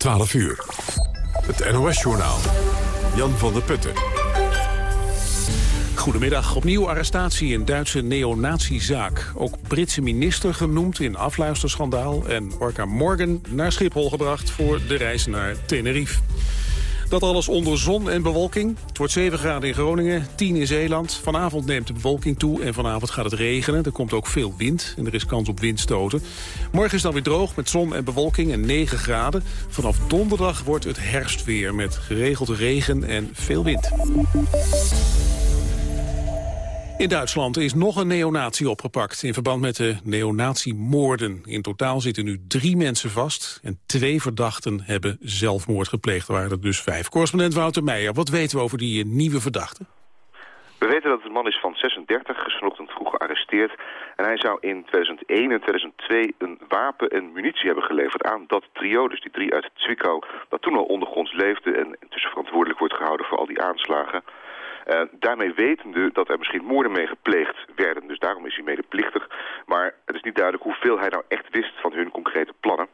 12 uur. Het NOS-journaal. Jan van der Putten. Goedemiddag. Opnieuw arrestatie in Duitse neonaziezaak. Ook Britse minister genoemd in afluisterschandaal... en Orca Morgan naar Schiphol gebracht voor de reis naar Tenerife. Dat alles onder zon en bewolking. Het wordt 7 graden in Groningen, 10 in Zeeland. Vanavond neemt de bewolking toe en vanavond gaat het regenen. Er komt ook veel wind en er is kans op windstoten. Morgen is dan weer droog met zon en bewolking en 9 graden. Vanaf donderdag wordt het herfstweer met geregeld regen en veel wind. In Duitsland is nog een neonatie opgepakt in verband met de neonatiemoorden. In totaal zitten nu drie mensen vast en twee verdachten hebben zelfmoord gepleegd. Er waren er dus vijf. Correspondent Wouter Meijer, wat weten we over die nieuwe verdachten? We weten dat het man is van 36, vanochtend vroeg gearresteerd. En hij zou in 2001 en 2002 een wapen en munitie hebben geleverd aan dat trio. Dus die drie uit Zwickau, dat toen al ondergronds leefde en intussen verantwoordelijk wordt gehouden voor al die aanslagen. Uh, daarmee wetende dat er misschien moorden mee gepleegd werden. Dus daarom is hij medeplichtig. Maar het is niet duidelijk hoeveel hij nou echt wist van hun concrete plannen.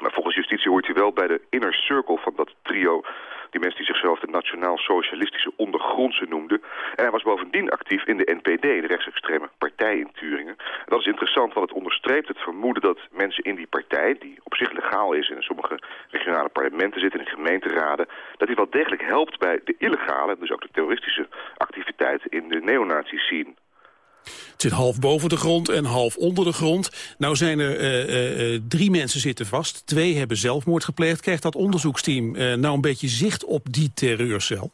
Maar volgens justitie hoort hij wel bij de inner circle van dat trio die mensen die zichzelf de Nationaal-Socialistische Ondergrondse noemden. En hij was bovendien actief in de NPD, de rechtsextreme partij in Turingen. En dat is interessant, want het onderstreept het vermoeden dat mensen in die partij, die op zich legaal is en in sommige regionale parlementen zitten, in gemeenteraden, dat hij wel degelijk helpt bij de illegale, dus ook de terroristische activiteiten in de neonazi-scene. Het zit half boven de grond en half onder de grond. Nou zijn er uh, uh, drie mensen zitten vast. Twee hebben zelfmoord gepleegd. Krijgt dat onderzoeksteam nou een beetje zicht op die terreurcel?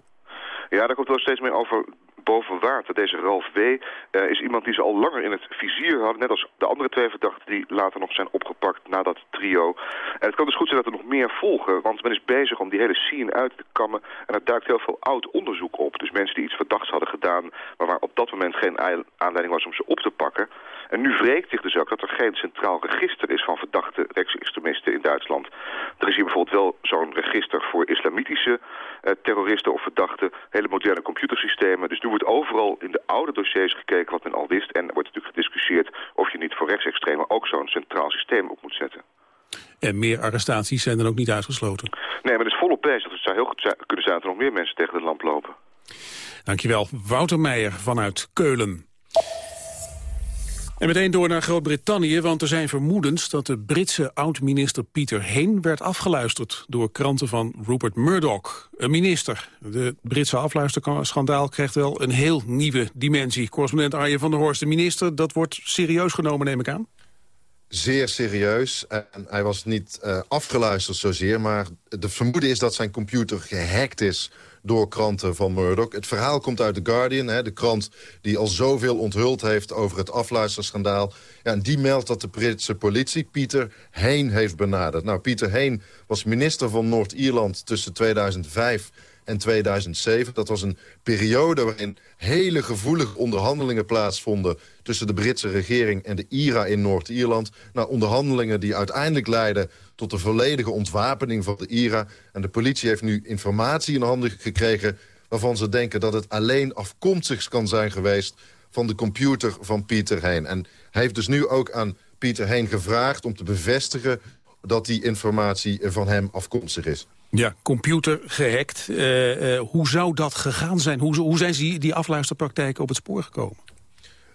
Ja, daar komt wel steeds meer over boven. Deze Ralf W. Uh, is iemand die ze al langer in het vizier hadden. Net als de andere twee verdachten die later nog zijn opgepakt na dat trio. En het kan dus goed zijn dat er nog meer volgen. Want men is bezig om die hele scene uit te kammen. En er duikt heel veel oud onderzoek op. Dus mensen die iets verdachts hadden gedaan... maar waar op dat moment geen aanleiding was om ze op te pakken. En nu wreekt zich dus ook dat er geen centraal register is van verdachte rechtsextremisten in Duitsland. Er is hier bijvoorbeeld wel zo'n register voor islamitische uh, terroristen of verdachten. Hele moderne computersystemen. Dus nu wordt overal in de oude dossiers gekeken wat men al wist. En er wordt natuurlijk gediscussieerd of je niet voor rechtsextremen ook zo'n centraal systeem op moet zetten. En meer arrestaties zijn dan ook niet uitgesloten? Nee, maar het is volop bezig. Het zou heel goed kunnen zijn dat er nog meer mensen tegen de lamp lopen. Dankjewel. Wouter Meijer vanuit Keulen. En meteen door naar Groot-Brittannië, want er zijn vermoedens dat de Britse oud-minister Peter Heen werd afgeluisterd door kranten van Rupert Murdoch, een minister. De Britse afluisterschandaal krijgt wel een heel nieuwe dimensie. Correspondent Arjen van der Horst, de minister, dat wordt serieus genomen, neem ik aan? Zeer serieus. En hij was niet uh, afgeluisterd zozeer, maar de vermoeden is dat zijn computer gehackt is door kranten van Murdoch. Het verhaal komt uit The Guardian, hè, de krant die al zoveel onthuld heeft over het afluisterschandaal. Ja, en die meldt dat de Britse politie Pieter Heen heeft benaderd. Nou, Pieter Heen was minister van Noord-Ierland tussen 2005 en 2007. Dat was een periode waarin hele gevoelige onderhandelingen plaatsvonden... tussen de Britse regering en de IRA in Noord-Ierland. Nou, onderhandelingen die uiteindelijk leidden tot de volledige ontwapening van de IRA. En de politie heeft nu informatie in handen gekregen... waarvan ze denken dat het alleen afkomstig kan zijn geweest... van de computer van Pieter Heen. En hij heeft dus nu ook aan Pieter Heen gevraagd om te bevestigen... dat die informatie van hem afkomstig is. Ja, computer gehackt. Uh, uh, hoe zou dat gegaan zijn? Hoe, hoe zijn die, die afluisterpraktijken op het spoor gekomen?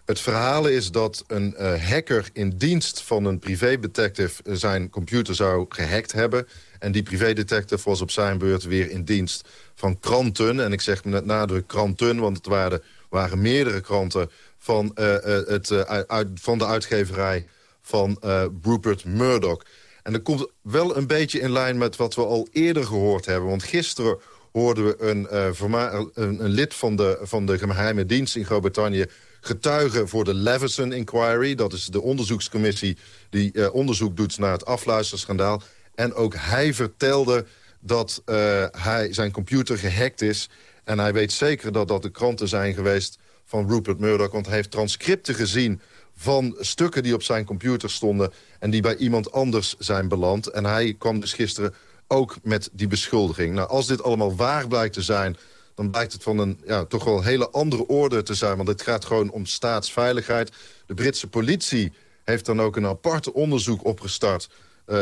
Het verhaal is dat een uh, hacker in dienst van een privédetective... zijn computer zou gehackt hebben. En die privédetective was op zijn beurt weer in dienst van kranten. En ik zeg met nadruk kranten, want het waren, waren meerdere kranten... van, het, uit, van de uitgeverij van Rupert Murdoch... En dat komt wel een beetje in lijn met wat we al eerder gehoord hebben. Want gisteren hoorden we een, uh, een, een, lid van de, van de geheime dienst in Groot-Brittannië... getuigen voor de Leveson Inquiry. Dat is de onderzoekscommissie die uh, onderzoek doet naar het afluisterschandaal. En ook hij vertelde dat uh, hij, zijn computer gehackt is. En hij weet zeker dat dat de kranten zijn geweest van Rupert Murdoch. Want hij heeft transcripten gezien van stukken die op zijn computer stonden... en die bij iemand anders zijn beland. En hij kwam dus gisteren ook met die beschuldiging. Nou, als dit allemaal waar blijkt te zijn... dan blijkt het van een ja, toch wel hele andere orde te zijn. Want het gaat gewoon om staatsveiligheid. De Britse politie heeft dan ook een aparte onderzoek opgestart...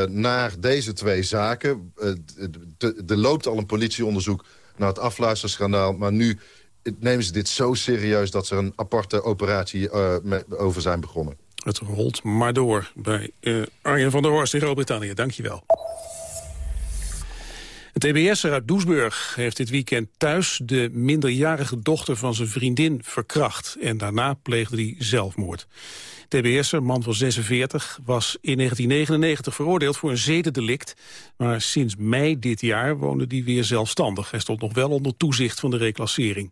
naar deze twee zaken. er loopt al een politieonderzoek naar het afluisterschandaal... maar nu nemen ze dit zo serieus dat ze een aparte operatie over zijn begonnen. Het rolt maar door bij Arjen van der Horst in Groot-Brittannië. Dankjewel. Een TBS'er uit Doesburg heeft dit weekend thuis de minderjarige dochter van zijn vriendin verkracht. En daarna pleegde hij zelfmoord. TBS'er, man van 46, was in 1999 veroordeeld voor een zedendelict. Maar sinds mei dit jaar woonde hij weer zelfstandig. Hij stond nog wel onder toezicht van de reclassering.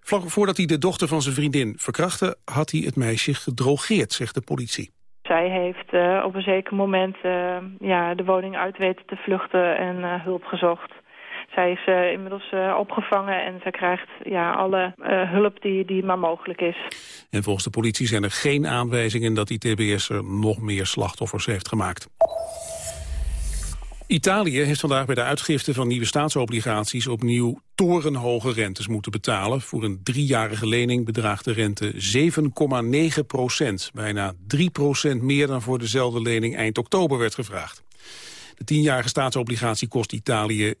Vlak voordat hij de dochter van zijn vriendin verkrachtte... had hij het meisje gedrogeerd, zegt de politie. Heeft uh, op een zeker moment uh, ja, de woning uit weten te vluchten en uh, hulp gezocht. Zij is inmiddels opgevangen en zij krijgt ja, alle hulp die, die maar mogelijk is. En volgens de politie zijn er geen aanwijzingen dat die TBS'er nog meer slachtoffers heeft gemaakt. Italië heeft vandaag bij de uitgifte van nieuwe staatsobligaties opnieuw torenhoge rentes moeten betalen. Voor een driejarige lening bedraagt de rente 7,9 procent. Bijna 3 procent meer dan voor dezelfde lening eind oktober werd gevraagd. De tienjarige staatsobligatie kost Italië 7,6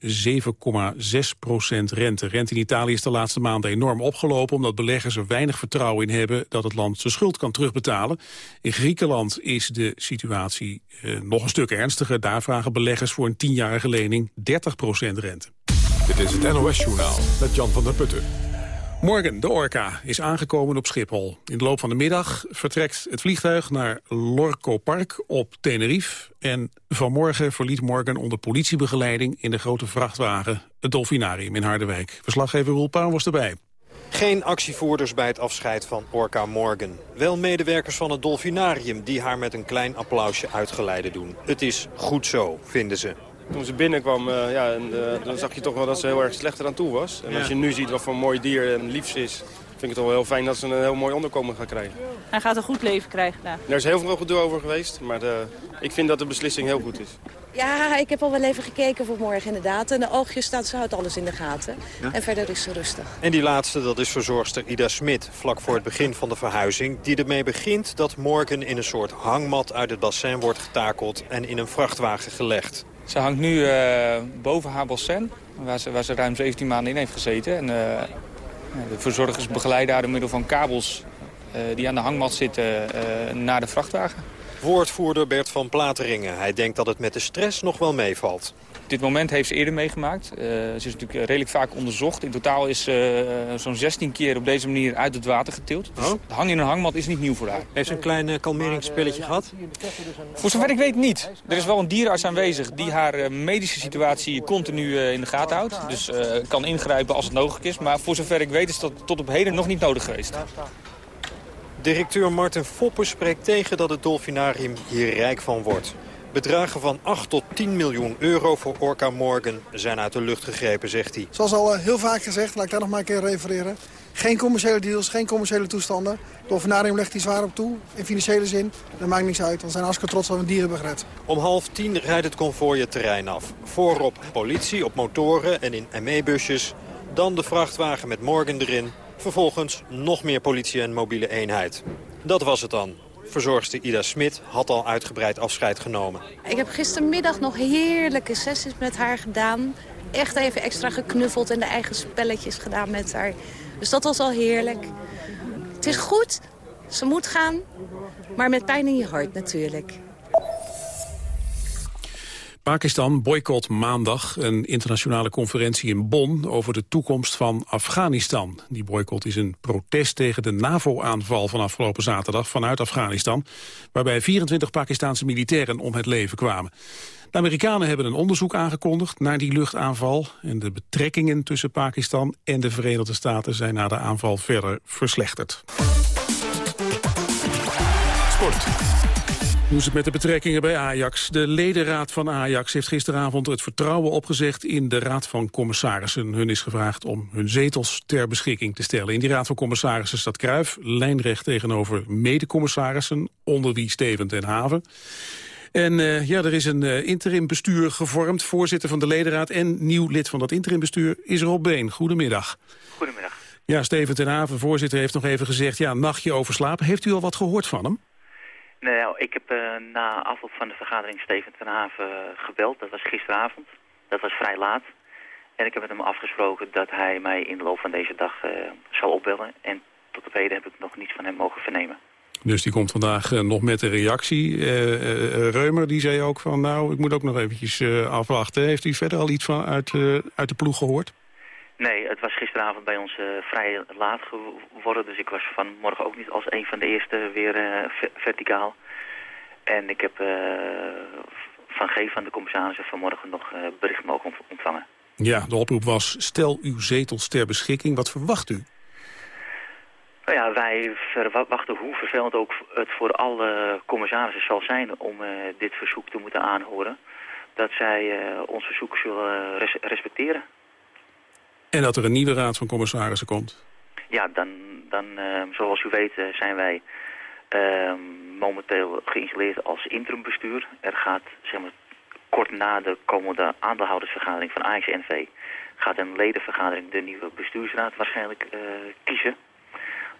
procent rente. Rente in Italië is de laatste maanden enorm opgelopen... omdat beleggers er weinig vertrouwen in hebben dat het land zijn schuld kan terugbetalen. In Griekenland is de situatie eh, nog een stuk ernstiger. Daar vragen beleggers voor een tienjarige lening 30 procent rente. Dit is het NOS-journaal met Jan van der Putten. Morgen, de Orca, is aangekomen op Schiphol. In de loop van de middag vertrekt het vliegtuig naar Lorco Park op Tenerife. En vanmorgen verliet Morgan onder politiebegeleiding in de grote vrachtwagen het Dolfinarium in Harderwijk. Verslaggever Roel was erbij. Geen actievoerders bij het afscheid van Orca Morgan. Wel medewerkers van het Dolfinarium die haar met een klein applausje uitgeleide doen. Het is goed zo, vinden ze. Toen ze binnenkwam, uh, ja, en, uh, dan zag je toch wel dat ze heel erg slecht eraan toe was. En als je nu ziet wat voor een mooi dier en liefs is... vind ik het wel heel fijn dat ze een heel mooi onderkomen gaat krijgen. Hij gaat een goed leven krijgen daar. Er is heel veel gedoe over geweest, maar de, ik vind dat de beslissing heel goed is. Ja, ik heb al wel even gekeken voor morgen inderdaad. En de oogjes staat, ze houdt alles in de gaten. En verder is ze rustig. En die laatste, dat is verzorgster Ida Smit, vlak voor het begin van de verhuizing. Die ermee begint dat Morgan in een soort hangmat uit het bassin wordt getakeld en in een vrachtwagen gelegd. Ze hangt nu uh, boven haar waar ze, waar ze ruim 17 maanden in heeft gezeten. En, uh, de verzorgers begeleiden haar door middel van kabels uh, die aan de hangmat zitten naar de vrachtwagen. Woordvoerder Bert van Plateringen. Hij denkt dat het met de stress nog wel meevalt. Dit moment heeft ze eerder meegemaakt. Uh, ze is natuurlijk redelijk vaak onderzocht. In totaal is ze uh, zo'n 16 keer op deze manier uit het water getild. Dus oh. hangen in een hangmat is niet nieuw voor haar. Heeft ze een klein uh, kalmeringsspelletje gehad? Voor zover ik weet niet. Er is wel een dierenarts aanwezig die haar medische situatie continu in de gaten houdt. Dus kan ingrijpen als het nodig is. Maar voor zover ik weet is dat tot op heden nog niet nodig geweest. Directeur Martin Foppen spreekt tegen dat het Dolfinarium hier rijk van wordt. Bedragen van 8 tot 10 miljoen euro voor Orca Morgan zijn uit de lucht gegrepen, zegt hij. Zoals al uh, heel vaak gezegd, laat ik daar nog maar een keer refereren. Geen commerciële deals, geen commerciële toestanden. Dolfinarium legt die zwaar op toe, in financiële zin. Dat maakt niks uit, we zijn hartstikke trots dat we dieren hebben gered. Om half tien rijdt het konvooi het terrein af. Voorop politie op motoren en in ME-busjes. Dan de vrachtwagen met Morgan erin. Vervolgens nog meer politie en mobiele eenheid. Dat was het dan. Verzorgster Ida Smit had al uitgebreid afscheid genomen. Ik heb gistermiddag nog heerlijke sessies met haar gedaan. Echt even extra geknuffeld en de eigen spelletjes gedaan met haar. Dus dat was al heerlijk. Het is goed, ze moet gaan, maar met pijn in je hart natuurlijk. Pakistan boycott maandag een internationale conferentie in Bonn over de toekomst van Afghanistan. Die boycott is een protest tegen de NAVO-aanval van afgelopen zaterdag vanuit Afghanistan, waarbij 24 Pakistanse militairen om het leven kwamen. De Amerikanen hebben een onderzoek aangekondigd naar die luchtaanval en de betrekkingen tussen Pakistan en de Verenigde Staten zijn na de aanval verder verslechterd. Sport. Hoe is het met de betrekkingen bij Ajax? De ledenraad van Ajax heeft gisteravond het vertrouwen opgezegd in de raad van commissarissen. Hun is gevraagd om hun zetels ter beschikking te stellen. In die raad van commissarissen staat Kruif, lijnrecht tegenover medecommissarissen, onder wie Steven ten Haven. En uh, ja, er is een uh, interim bestuur gevormd, voorzitter van de ledenraad en nieuw lid van dat interim bestuur is Rob Been. Goedemiddag. Goedemiddag. Ja, Steven ten Haven, voorzitter, heeft nog even gezegd, ja, nachtje overslapen. Heeft u al wat gehoord van hem? Nou, ik heb uh, na afloop van de vergadering Steven ten Haven gebeld. Dat was gisteravond. Dat was vrij laat. En ik heb met hem afgesproken dat hij mij in de loop van deze dag uh, zal opbellen. En tot op heden heb ik nog niets van hem mogen vernemen. Dus die komt vandaag nog met een reactie. Reumer die zei ook van nou, ik moet ook nog eventjes afwachten. Heeft u verder al iets van uit, uit de ploeg gehoord? Nee, het was gisteravond bij ons vrij laat geworden. Dus ik was vanmorgen ook niet als een van de eerste weer verticaal. En ik heb van G van de commissarissen vanmorgen nog bericht mogen ontvangen. Ja, de oproep was stel uw zetels ter beschikking. Wat verwacht u? Nou ja, wij verwachten hoe vervelend ook het voor alle commissarissen zal zijn om dit verzoek te moeten aanhoren. Dat zij ons verzoek zullen res respecteren. En dat er een nieuwe raad van commissarissen komt? Ja, dan, dan uh, zoals u weet zijn wij ehm, momenteel geïnstalleerd als interimbestuur. Er gaat zeg maar, kort na de komende aandeelhoudersvergadering van AXNV gaat een ledenvergadering de nieuwe bestuursraad waarschijnlijk uh, kiezen.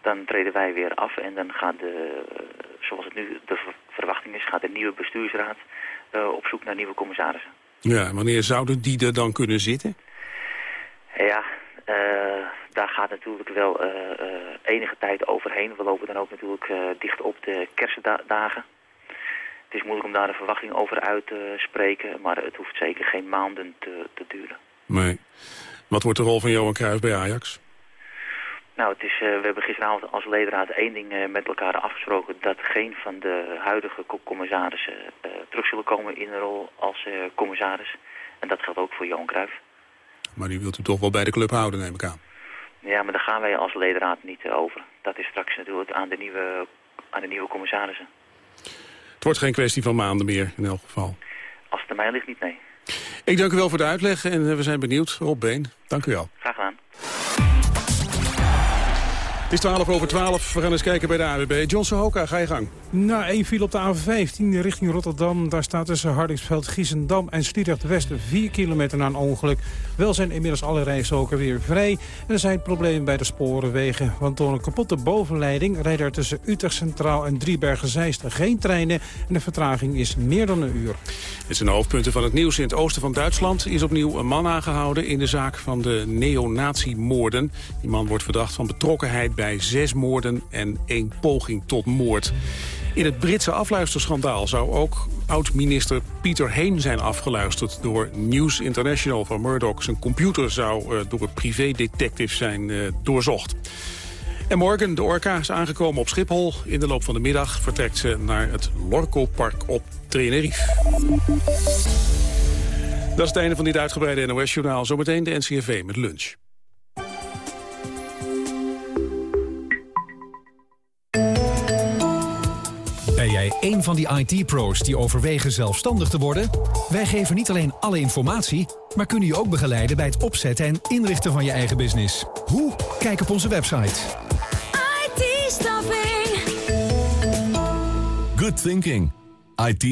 Dan treden wij weer af en dan gaat de, zoals het nu de verwachting is, gaat de nieuwe bestuursraad uh, op zoek naar nieuwe commissarissen. Ja, wanneer zouden die er dan kunnen zitten? Ja, daar gaat natuurlijk wel enige tijd overheen. We lopen dan ook natuurlijk dicht op de kerstdagen. Het is moeilijk om daar een verwachting over uit te spreken, maar het hoeft zeker geen maanden te, te duren. Nee. Wat wordt de rol van Johan Cruijff bij Ajax? Nou, het is, we hebben gisteravond als ledenraad één ding met elkaar afgesproken... dat geen van de huidige commissarissen terug zullen komen in een rol als commissaris. En dat geldt ook voor Johan Cruijff. Maar die wilt u toch wel bij de club houden, neem ik aan? Ja, maar daar gaan wij als ledenraad niet over. Dat is straks natuurlijk aan de nieuwe, aan de nieuwe commissarissen. Het wordt geen kwestie van maanden meer, in elk geval. Als het mij ligt niet, nee. Ik dank u wel voor de uitleg en we zijn benieuwd. Rob Been, dank u wel. Graag gedaan. Het is 12 over 12. We gaan eens kijken bij de AWB. John Sohoka, ga je gang. Na één file op de A15 richting Rotterdam. Daar staat tussen Hardingsveld, Giesendam en Sliedrecht Westen 4 kilometer na een ongeluk. Wel zijn inmiddels alle rijstroken weer vrij. En er zijn problemen bij de sporenwegen. Want door een kapotte bovenleiding rijden er tussen Utrecht Centraal en Driebergen-Zeist geen treinen. En de vertraging is meer dan een uur. Dit zijn de hoofdpunten van het nieuws. In het oosten van Duitsland is opnieuw een man aangehouden... in de zaak van de neonazi-moorden. Die man wordt verdacht van betrokkenheid bij zes moorden en één poging tot moord. In het Britse afluisterschandaal zou ook oud-minister Pieter Heen zijn afgeluisterd door News International van Murdoch. Zijn computer zou uh, door een privédetective zijn uh, doorzocht. En morgen, de Orca is aangekomen op Schiphol. In de loop van de middag vertrekt ze naar het Lorco-park op Tenerife. Dat is het einde van dit uitgebreide NOS-journaal. Zometeen de NCRV met lunch. Jij een van die IT-pro's die overwegen zelfstandig te worden? Wij geven niet alleen alle informatie, maar kunnen je ook begeleiden bij het opzetten en inrichten van je eigen business. Hoe? Kijk op onze website. IT-staffing. Good thinking. it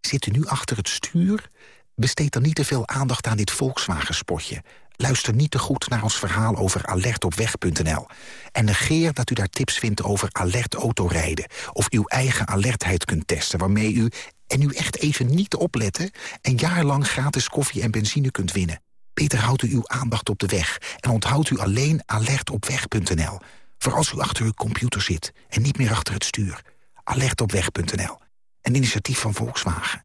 Zit u nu achter het stuur? Besteed dan niet te veel aandacht aan dit Volkswagen-spotje. Luister niet te goed naar ons verhaal over alertopweg.nl. En negeer dat u daar tips vindt over alert autorijden... of uw eigen alertheid kunt testen waarmee u, en u echt even niet opletten... een jaar lang gratis koffie en benzine kunt winnen. Beter houdt u uw aandacht op de weg en onthoudt u alleen alertopweg.nl. Voor als u achter uw computer zit en niet meer achter het stuur. Alertopweg.nl. Een initiatief van Volkswagen.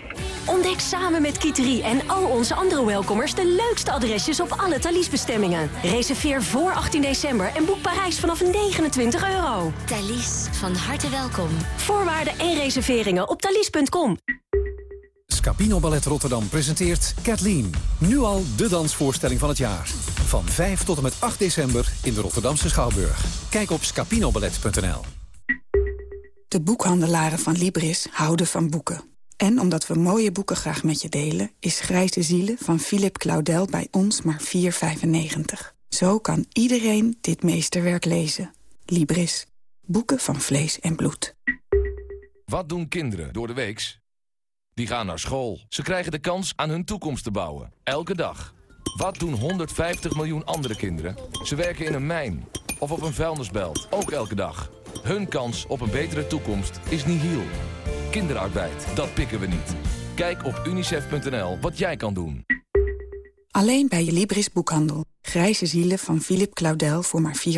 Ontdek samen met Kiteri en al onze andere welkomers... de leukste adresjes op alle Thalys-bestemmingen. Reserveer voor 18 december en boek Parijs vanaf 29 euro. Thalys, van harte welkom. Voorwaarden en reserveringen op thalys.com. Scapino Ballet Rotterdam presenteert Kathleen. Nu al de dansvoorstelling van het jaar. Van 5 tot en met 8 december in de Rotterdamse Schouwburg. Kijk op scapinoballet.nl. De boekhandelaren van Libris houden van boeken. En omdat we mooie boeken graag met je delen... is Grijze Zielen van Philip Claudel bij ons maar 4,95. Zo kan iedereen dit meesterwerk lezen. Libris. Boeken van vlees en bloed. Wat doen kinderen door de weeks? Die gaan naar school. Ze krijgen de kans aan hun toekomst te bouwen. Elke dag. Wat doen 150 miljoen andere kinderen? Ze werken in een mijn of op een vuilnisbelt. Ook elke dag. Hun kans op een betere toekomst is nihil. Kinderarbeid, dat pikken we niet. Kijk op unicef.nl wat jij kan doen. Alleen bij je Libris boekhandel. Grijze zielen van Philip Claudel voor maar 4,95.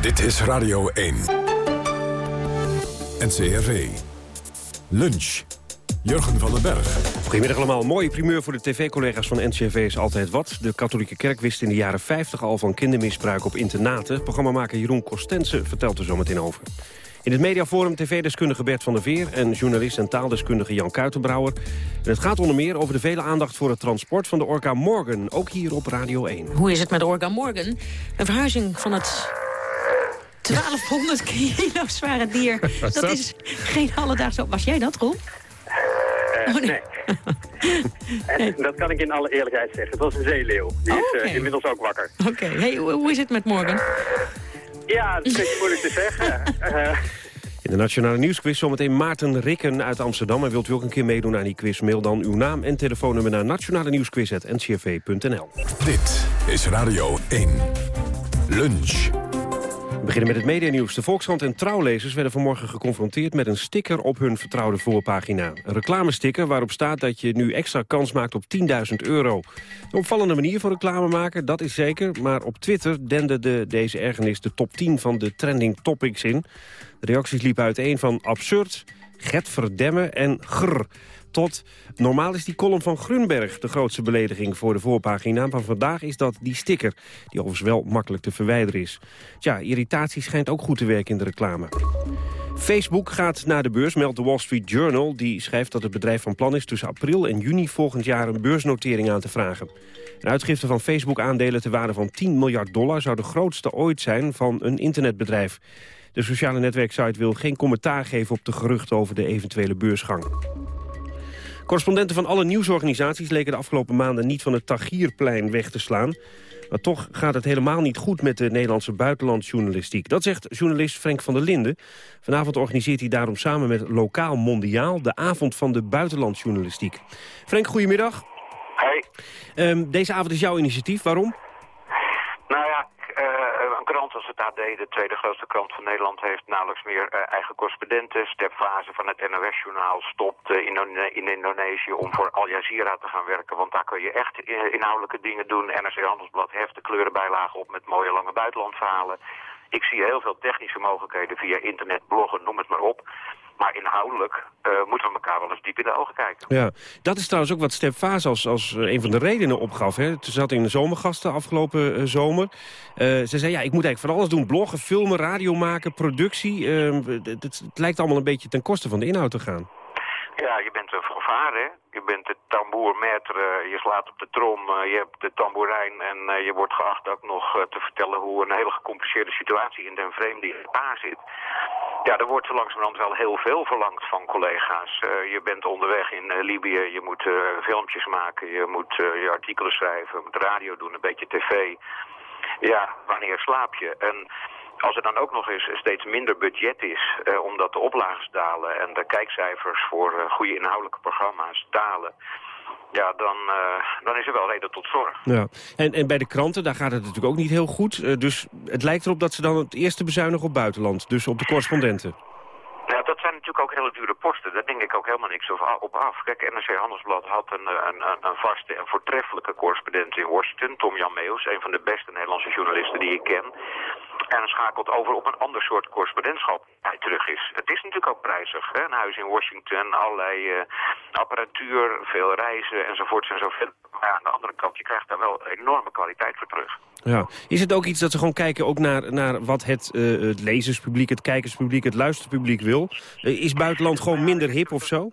Dit is Radio 1. NCRV. Lunch. Jurgen van den Berg. Goedemiddag allemaal. Mooie primeur voor de tv-collega's van NCRV is altijd wat. De katholieke kerk wist in de jaren 50 al van kindermisbruik op internaten. Programmamaker Jeroen Kostensen vertelt er zo meteen over. In het mediaforum tv-deskundige Bert van der Veer... en journalist en taaldeskundige Jan Kuitenbrouwer. En het gaat onder meer over de vele aandacht voor het transport van de Orca Morgan. Ook hier op Radio 1. Hoe is het met de Orca Morgan? Een verhuizing van het 1200 kilo zware dier. Dat is geen alledaagse... Was jij dat, Roel? Uh, oh, nee. nee. dat kan ik in alle eerlijkheid zeggen. Het was een zeeleeuw. Die oh, okay. is uh, inmiddels ook wakker. Oké. Okay. Hey, hoe is het met Morgan? Ja, dat is een beetje moeilijk te zeggen. Uh, in de Nationale Nieuwsquiz zometeen Maarten Rikken uit Amsterdam. En wilt u ook een keer meedoen aan die quiz? Mail dan uw naam en telefoonnummer naar nationale nieuwsquiz.ncrv.nl. Dit is Radio 1. Lunch. We beginnen met het medianieuws. De Volkskrant en trouwlezers werden vanmorgen geconfronteerd met een sticker op hun vertrouwde voorpagina. Een reclamesticker waarop staat dat je nu extra kans maakt op 10.000 euro. Een opvallende manier voor reclame maken, dat is zeker. Maar op Twitter dende de, deze ergernis de top 10 van de trending topics in. De reacties liepen uiteen van absurd, get en grr tot... Normaal is die column van Grunberg de grootste belediging voor de voorpagina. Maar vandaag is dat die sticker, die overigens wel makkelijk te verwijderen is. Tja, irritatie schijnt ook goed te werken in de reclame. Facebook gaat naar de beurs, meldt de Wall Street Journal. Die schrijft dat het bedrijf van plan is tussen april en juni volgend jaar een beursnotering aan te vragen. Een uitgifte van Facebook-aandelen ter waarde van 10 miljard dollar... zou de grootste ooit zijn van een internetbedrijf. De sociale netwerksite wil geen commentaar geven op de geruchten over de eventuele beursgang. Correspondenten van alle nieuwsorganisaties leken de afgelopen maanden niet van het Tagierplein weg te slaan. Maar toch gaat het helemaal niet goed met de Nederlandse buitenlandjournalistiek. Dat zegt journalist Frank van der Linden. Vanavond organiseert hij daarom samen met Lokaal Mondiaal... de avond van de buitenlandjournalistiek. Frank, goedemiddag. Hey. Um, deze avond is jouw initiatief. Waarom? Nou ja, uh, een krant als het AD, de tweede grootste krant van Nederland, heeft nauwelijks meer uh, eigen correspondenten. Stepfase van het NOS-journaal stopt uh, in, in, Indonesië om voor Al Jazeera te gaan werken. Want daar kun je echt inhoudelijke dingen doen. NRC Handelsblad heft de kleurenbijlagen op met mooie lange buitenlandverhalen. Ik zie heel veel technische mogelijkheden via internet, bloggen, noem het maar op. Maar inhoudelijk uh, moeten we elkaar wel eens diep in de ogen kijken. Ja, dat is trouwens ook wat Stef Vaas als, als een van de redenen opgaf. Hè. Ze zat in de zomergasten afgelopen uh, zomer. Uh, ze zei, ja, ik moet eigenlijk van alles doen. Bloggen, filmen, radio maken, productie. Het, het, lijkt allemaal een beetje ten koste van de inhoud te gaan. Ja, je bent een fanfare, hè? Je bent de tamboermetre, je slaat op de trom, je hebt de tamboerijn... en je wordt geacht ook nog te vertellen hoe een hele gecompliceerde situatie in den vreemde in zit. Ja, er wordt zo langzamerhand wel heel veel verlangd van collega's. Je bent onderweg in Libië, je moet filmpjes maken, je moet je artikelen schrijven, je moet radio doen, een beetje tv. Ja, wanneer slaap je? En als er dan ook nog eens steeds minder budget is, omdat de oplages dalen en de kijkcijfers voor goede inhoudelijke programma's dalen ja, dan, uh, dan is er wel reden tot zorg. Ja. En, en bij de kranten, daar gaat het natuurlijk ook niet heel goed. Dus het lijkt erop dat ze dan het eerste bezuinigen op buitenland. Dus op de correspondenten. Natuurlijk ook hele dure posten. Daar denk ik ook helemaal niks op af. Kijk, NRC Handelsblad had een, een, een vaste en voortreffelijke correspondent in Washington. Tom Jan Meus, een van de beste Nederlandse journalisten die ik ken. En schakelt over op een ander soort correspondentschap hij terug is. Het is natuurlijk ook prijzig. Hè? Een huis in Washington, allerlei uh, apparatuur, veel reizen enzovoorts en zo verder. Maar aan de andere kant, je krijgt daar wel enorme kwaliteit voor terug. Ja. Is het ook iets dat ze gewoon kijken ook naar, naar wat het, uh, het lezerspubliek, het kijkerspubliek, het luisterpubliek wil? Uh, is buitenland gewoon minder hip of zo?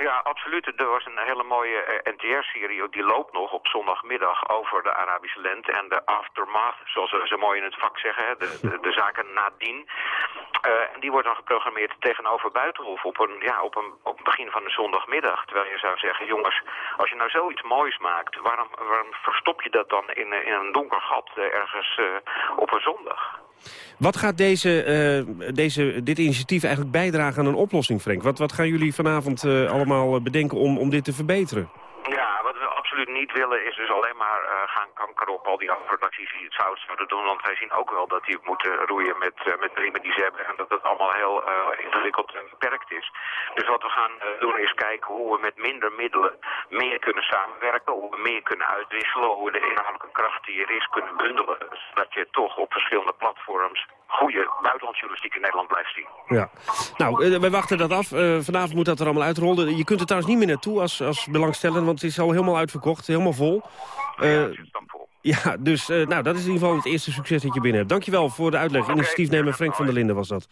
Ja, absoluut. Er was een hele mooie uh, NTR-serie, die loopt nog op zondagmiddag over de Arabische lente en de aftermath, zoals ze zo mooi in het vak zeggen, hè, de, de, de, zaken nadien. Uh, en die wordt dan geprogrammeerd tegenover Buitenhof op een, ja, op, een, op het begin van de zondagmiddag. Terwijl je zou zeggen, jongens, als je nou zoiets moois maakt, waarom, waarom verstop je dat dan in, in een donker gat uh, ergens op een zondag? Wat gaat deze, uh, deze, dit initiatief eigenlijk bijdragen aan een oplossing, Frank? Wat, wat gaan jullie vanavond uh, allemaal bedenken om, om dit te verbeteren? Ja, wat we absoluut niet willen is dus alleen maar gaan kankeren op al die andere fracties die het zout zouden doen. Want wij zien ook wel dat die moeten roeien met, uh, met de riemen die ze hebben. En dat het allemaal heel uh, ingewikkeld en beperkt is. Dus wat we gaan doen is kijken hoe we met minder middelen meer kunnen samenwerken. Hoe we meer kunnen uitwisselen. Hoe we de inhoudelijke kracht die er is kunnen bundelen. Zodat je toch op verschillende platforms goede buitenlandsjournalistiek in Nederland blijft zien. Ja, nou, wij wachten dat af. Vanavond moet dat er allemaal uitrollen. Je kunt er trouwens niet meer naartoe als, als belangstellende, want het is al helemaal uitverkocht, helemaal vol. Ja. Ja, dus nou, dat is in ieder geval het eerste succes dat je binnen hebt. Dankjewel voor de uitleg. Initiatiefnemer Frank van der Linden was dat.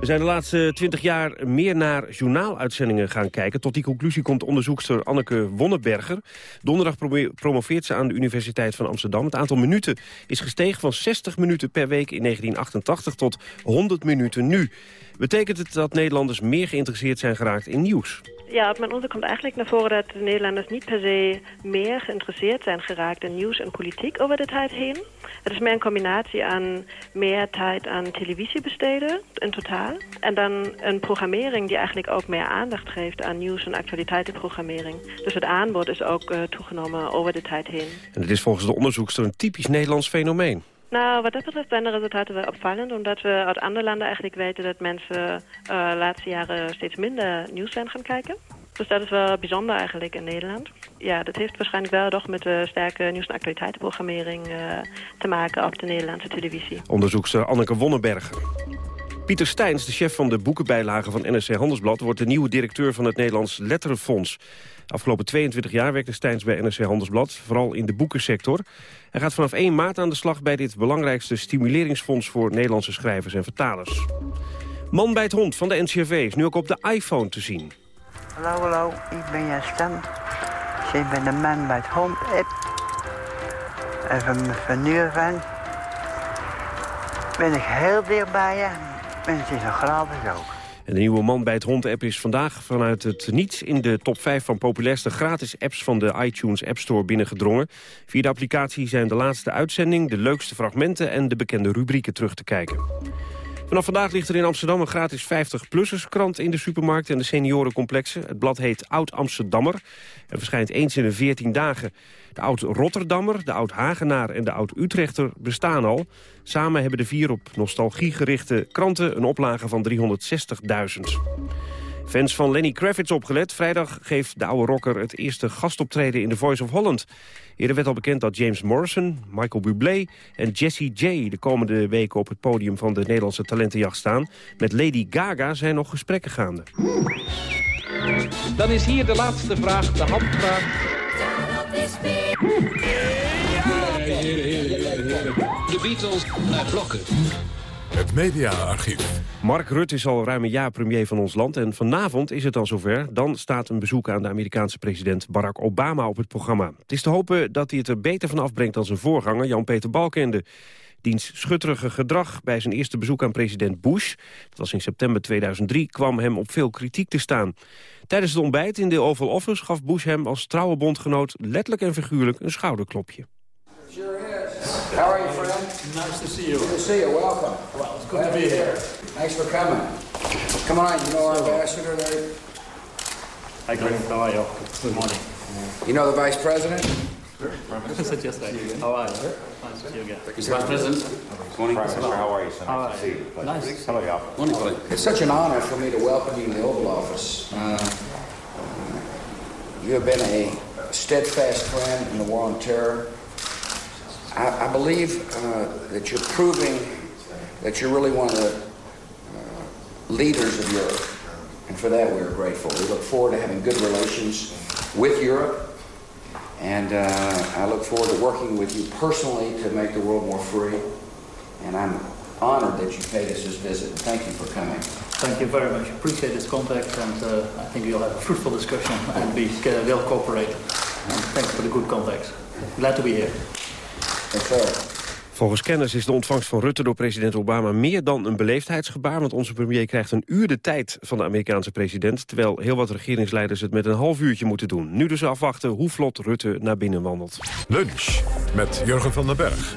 We zijn de laatste twintig jaar meer naar journaaluitzendingen gaan kijken. Tot die conclusie komt onderzoekster Anneke Wonneberger. Donderdag promoveert ze aan de Universiteit van Amsterdam. Het aantal minuten is gestegen van 60 minuten per week in 1988 tot 100 minuten nu. Betekent het dat Nederlanders meer geïnteresseerd zijn geraakt in nieuws? Ja, uit mijn onderzoek komt eigenlijk naar voren dat de Nederlanders niet per se meer geïnteresseerd zijn geraakt in nieuws en politiek over de tijd heen. Het is meer een combinatie aan meer tijd aan televisie besteden in totaal. En dan een programmering die eigenlijk ook meer aandacht geeft aan nieuws- en actualiteitenprogrammering. Dus het aanbod is ook uh, toegenomen over de tijd heen. En het is volgens de onderzoekster een typisch Nederlands fenomeen. Nou, wat dat betreft zijn de resultaten wel opvallend. Omdat we uit andere landen eigenlijk weten dat mensen de laatste jaren steeds minder nieuws zijn gaan kijken. Dus dat is wel bijzonder eigenlijk in Nederland. Ja, dat heeft waarschijnlijk wel toch met de sterke nieuws- en actualiteitenprogrammering uh, te maken op de Nederlandse televisie. Onderzoekster Anneke Wonnenberger. Pieter Steins, de chef van de boekenbijlagen van NRC Handelsblad... wordt de nieuwe directeur van het Nederlands Letterenfonds. Afgelopen 22 jaar werkte Steins bij NRC Handelsblad, vooral in de boekensector. Hij gaat vanaf 1 maart aan de slag bij dit belangrijkste stimuleringsfonds... voor Nederlandse schrijvers en vertalers. Man bij het hond van de NCRV is nu ook op de iPhone te zien. Hallo, hallo, ik ben Jan Stam. Ik ben de man bij het hond-app. Even me vernieuwen van. Ben ik heel dicht bij je. En het is een gratis ook. En de nieuwe Man bij het Hond-app is vandaag vanuit het niets... in de top 5 van populairste gratis apps van de iTunes App Store binnengedrongen. Via de applicatie zijn de laatste uitzending, de leukste fragmenten... en de bekende rubrieken terug te kijken. Vanaf vandaag ligt er in Amsterdam een gratis 50-plussers krant in de supermarkt en de seniorencomplexen. Het blad heet Oud Amsterdammer en verschijnt eens in de 14 dagen. De Oud Rotterdammer, de Oud Hagenaar en de Oud Utrechter bestaan al. Samen hebben de vier op nostalgie gerichte kranten een oplage van 360.000. Fans van Lenny Kravitz opgelet. Vrijdag geeft de oude rocker het eerste gastoptreden in The Voice of Holland. Eerder werd al bekend dat James Morrison, Michael Bublé en Jessie J... de komende weken op het podium van de Nederlandse talentenjacht staan. Met Lady Gaga zijn nog gesprekken gaande. Dan is hier de laatste vraag, de handvraag. De Beatles naar blokken. Het mediaarchief. Mark Rutte is al ruim een jaar premier van ons land en vanavond is het dan zover. Dan staat een bezoek aan de Amerikaanse president Barack Obama op het programma. Het is te hopen dat hij het er beter van afbrengt dan zijn voorganger Jan-Peter Balkende. Diens schutterige gedrag bij zijn eerste bezoek aan president Bush... dat was in september 2003, kwam hem op veel kritiek te staan. Tijdens het ontbijt in de Oval Office gaf Bush hem als trouwe bondgenoot... letterlijk en figuurlijk een schouderklopje. How are you, friend? Nice to see you. Good to see you. Welcome. Well, it's good to be here. Thanks for coming. Come on, you know our ambassador there? Hi, Greg. How are you? Good morning. You know the vice president? Said yesterday. How are you? Nice to see you again. Vice President. Morning. Prime Minister, how are you? How are you? Nice. Hello, y'all. Wonderful. It's such an honor for me to welcome you in the Oval Office. Uh, you have been a steadfast friend in the war on terror. I, I believe uh, that you're proving that you're really one of the uh, leaders of Europe. And for that, we're grateful. We look forward to having good relations with Europe. And uh, I look forward to working with you personally to make the world more free. And I'm honored that you paid us this visit. And thank you for coming. Thank you very much. Appreciate this contact and uh, I think we'll have a fruitful discussion and we uh, will cooperate. And thanks for the good contacts. Glad to be here. Volgens kennis is de ontvangst van Rutte door president Obama meer dan een beleefdheidsgebaar, want onze premier krijgt een uur de tijd van de Amerikaanse president, terwijl heel wat regeringsleiders het met een half uurtje moeten doen. Nu dus afwachten hoe vlot Rutte naar binnen wandelt. Lunch met Jurgen van den Berg.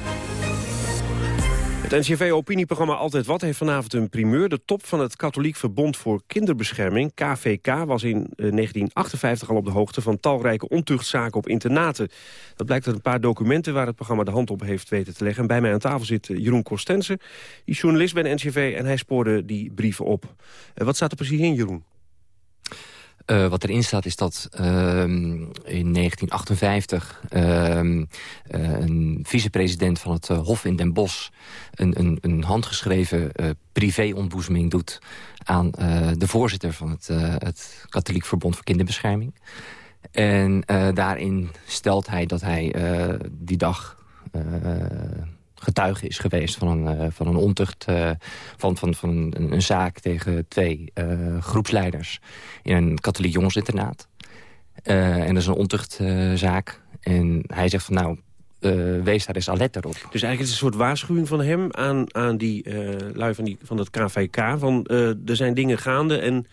Het NCV-opinieprogramma Altijd Wat heeft vanavond een primeur. De top van het Katholiek Verbond voor Kinderbescherming, KVK... was in 1958 al op de hoogte van talrijke ontuchtzaken op internaten. Dat blijkt uit een paar documenten waar het programma de hand op heeft weten te leggen. En bij mij aan tafel zit Jeroen Kostensen, die journalist bij de NCV... en hij spoorde die brieven op. Wat staat er precies in, Jeroen? Uh, wat erin staat is dat uh, in 1958 uh, een vicepresident van het Hof in Den Bosch... een, een, een handgeschreven privéontboezeming doet aan de voorzitter van het, het Katholiek Verbond voor Kinderbescherming. En daarin stelt hij dat hij die dag getuige is geweest van een, uh, van een ontucht... Uh, van, van, van een, zaak tegen twee uh, groepsleiders in een katholiek jongensinternaat. en dat is een ontuchtzaak. en hij zegt van nou, wees daar eens alert op. Dus eigenlijk is het een soort waarschuwing van hem aan, aan die lui van, die, van het KVK... van er zijn dingen gaande en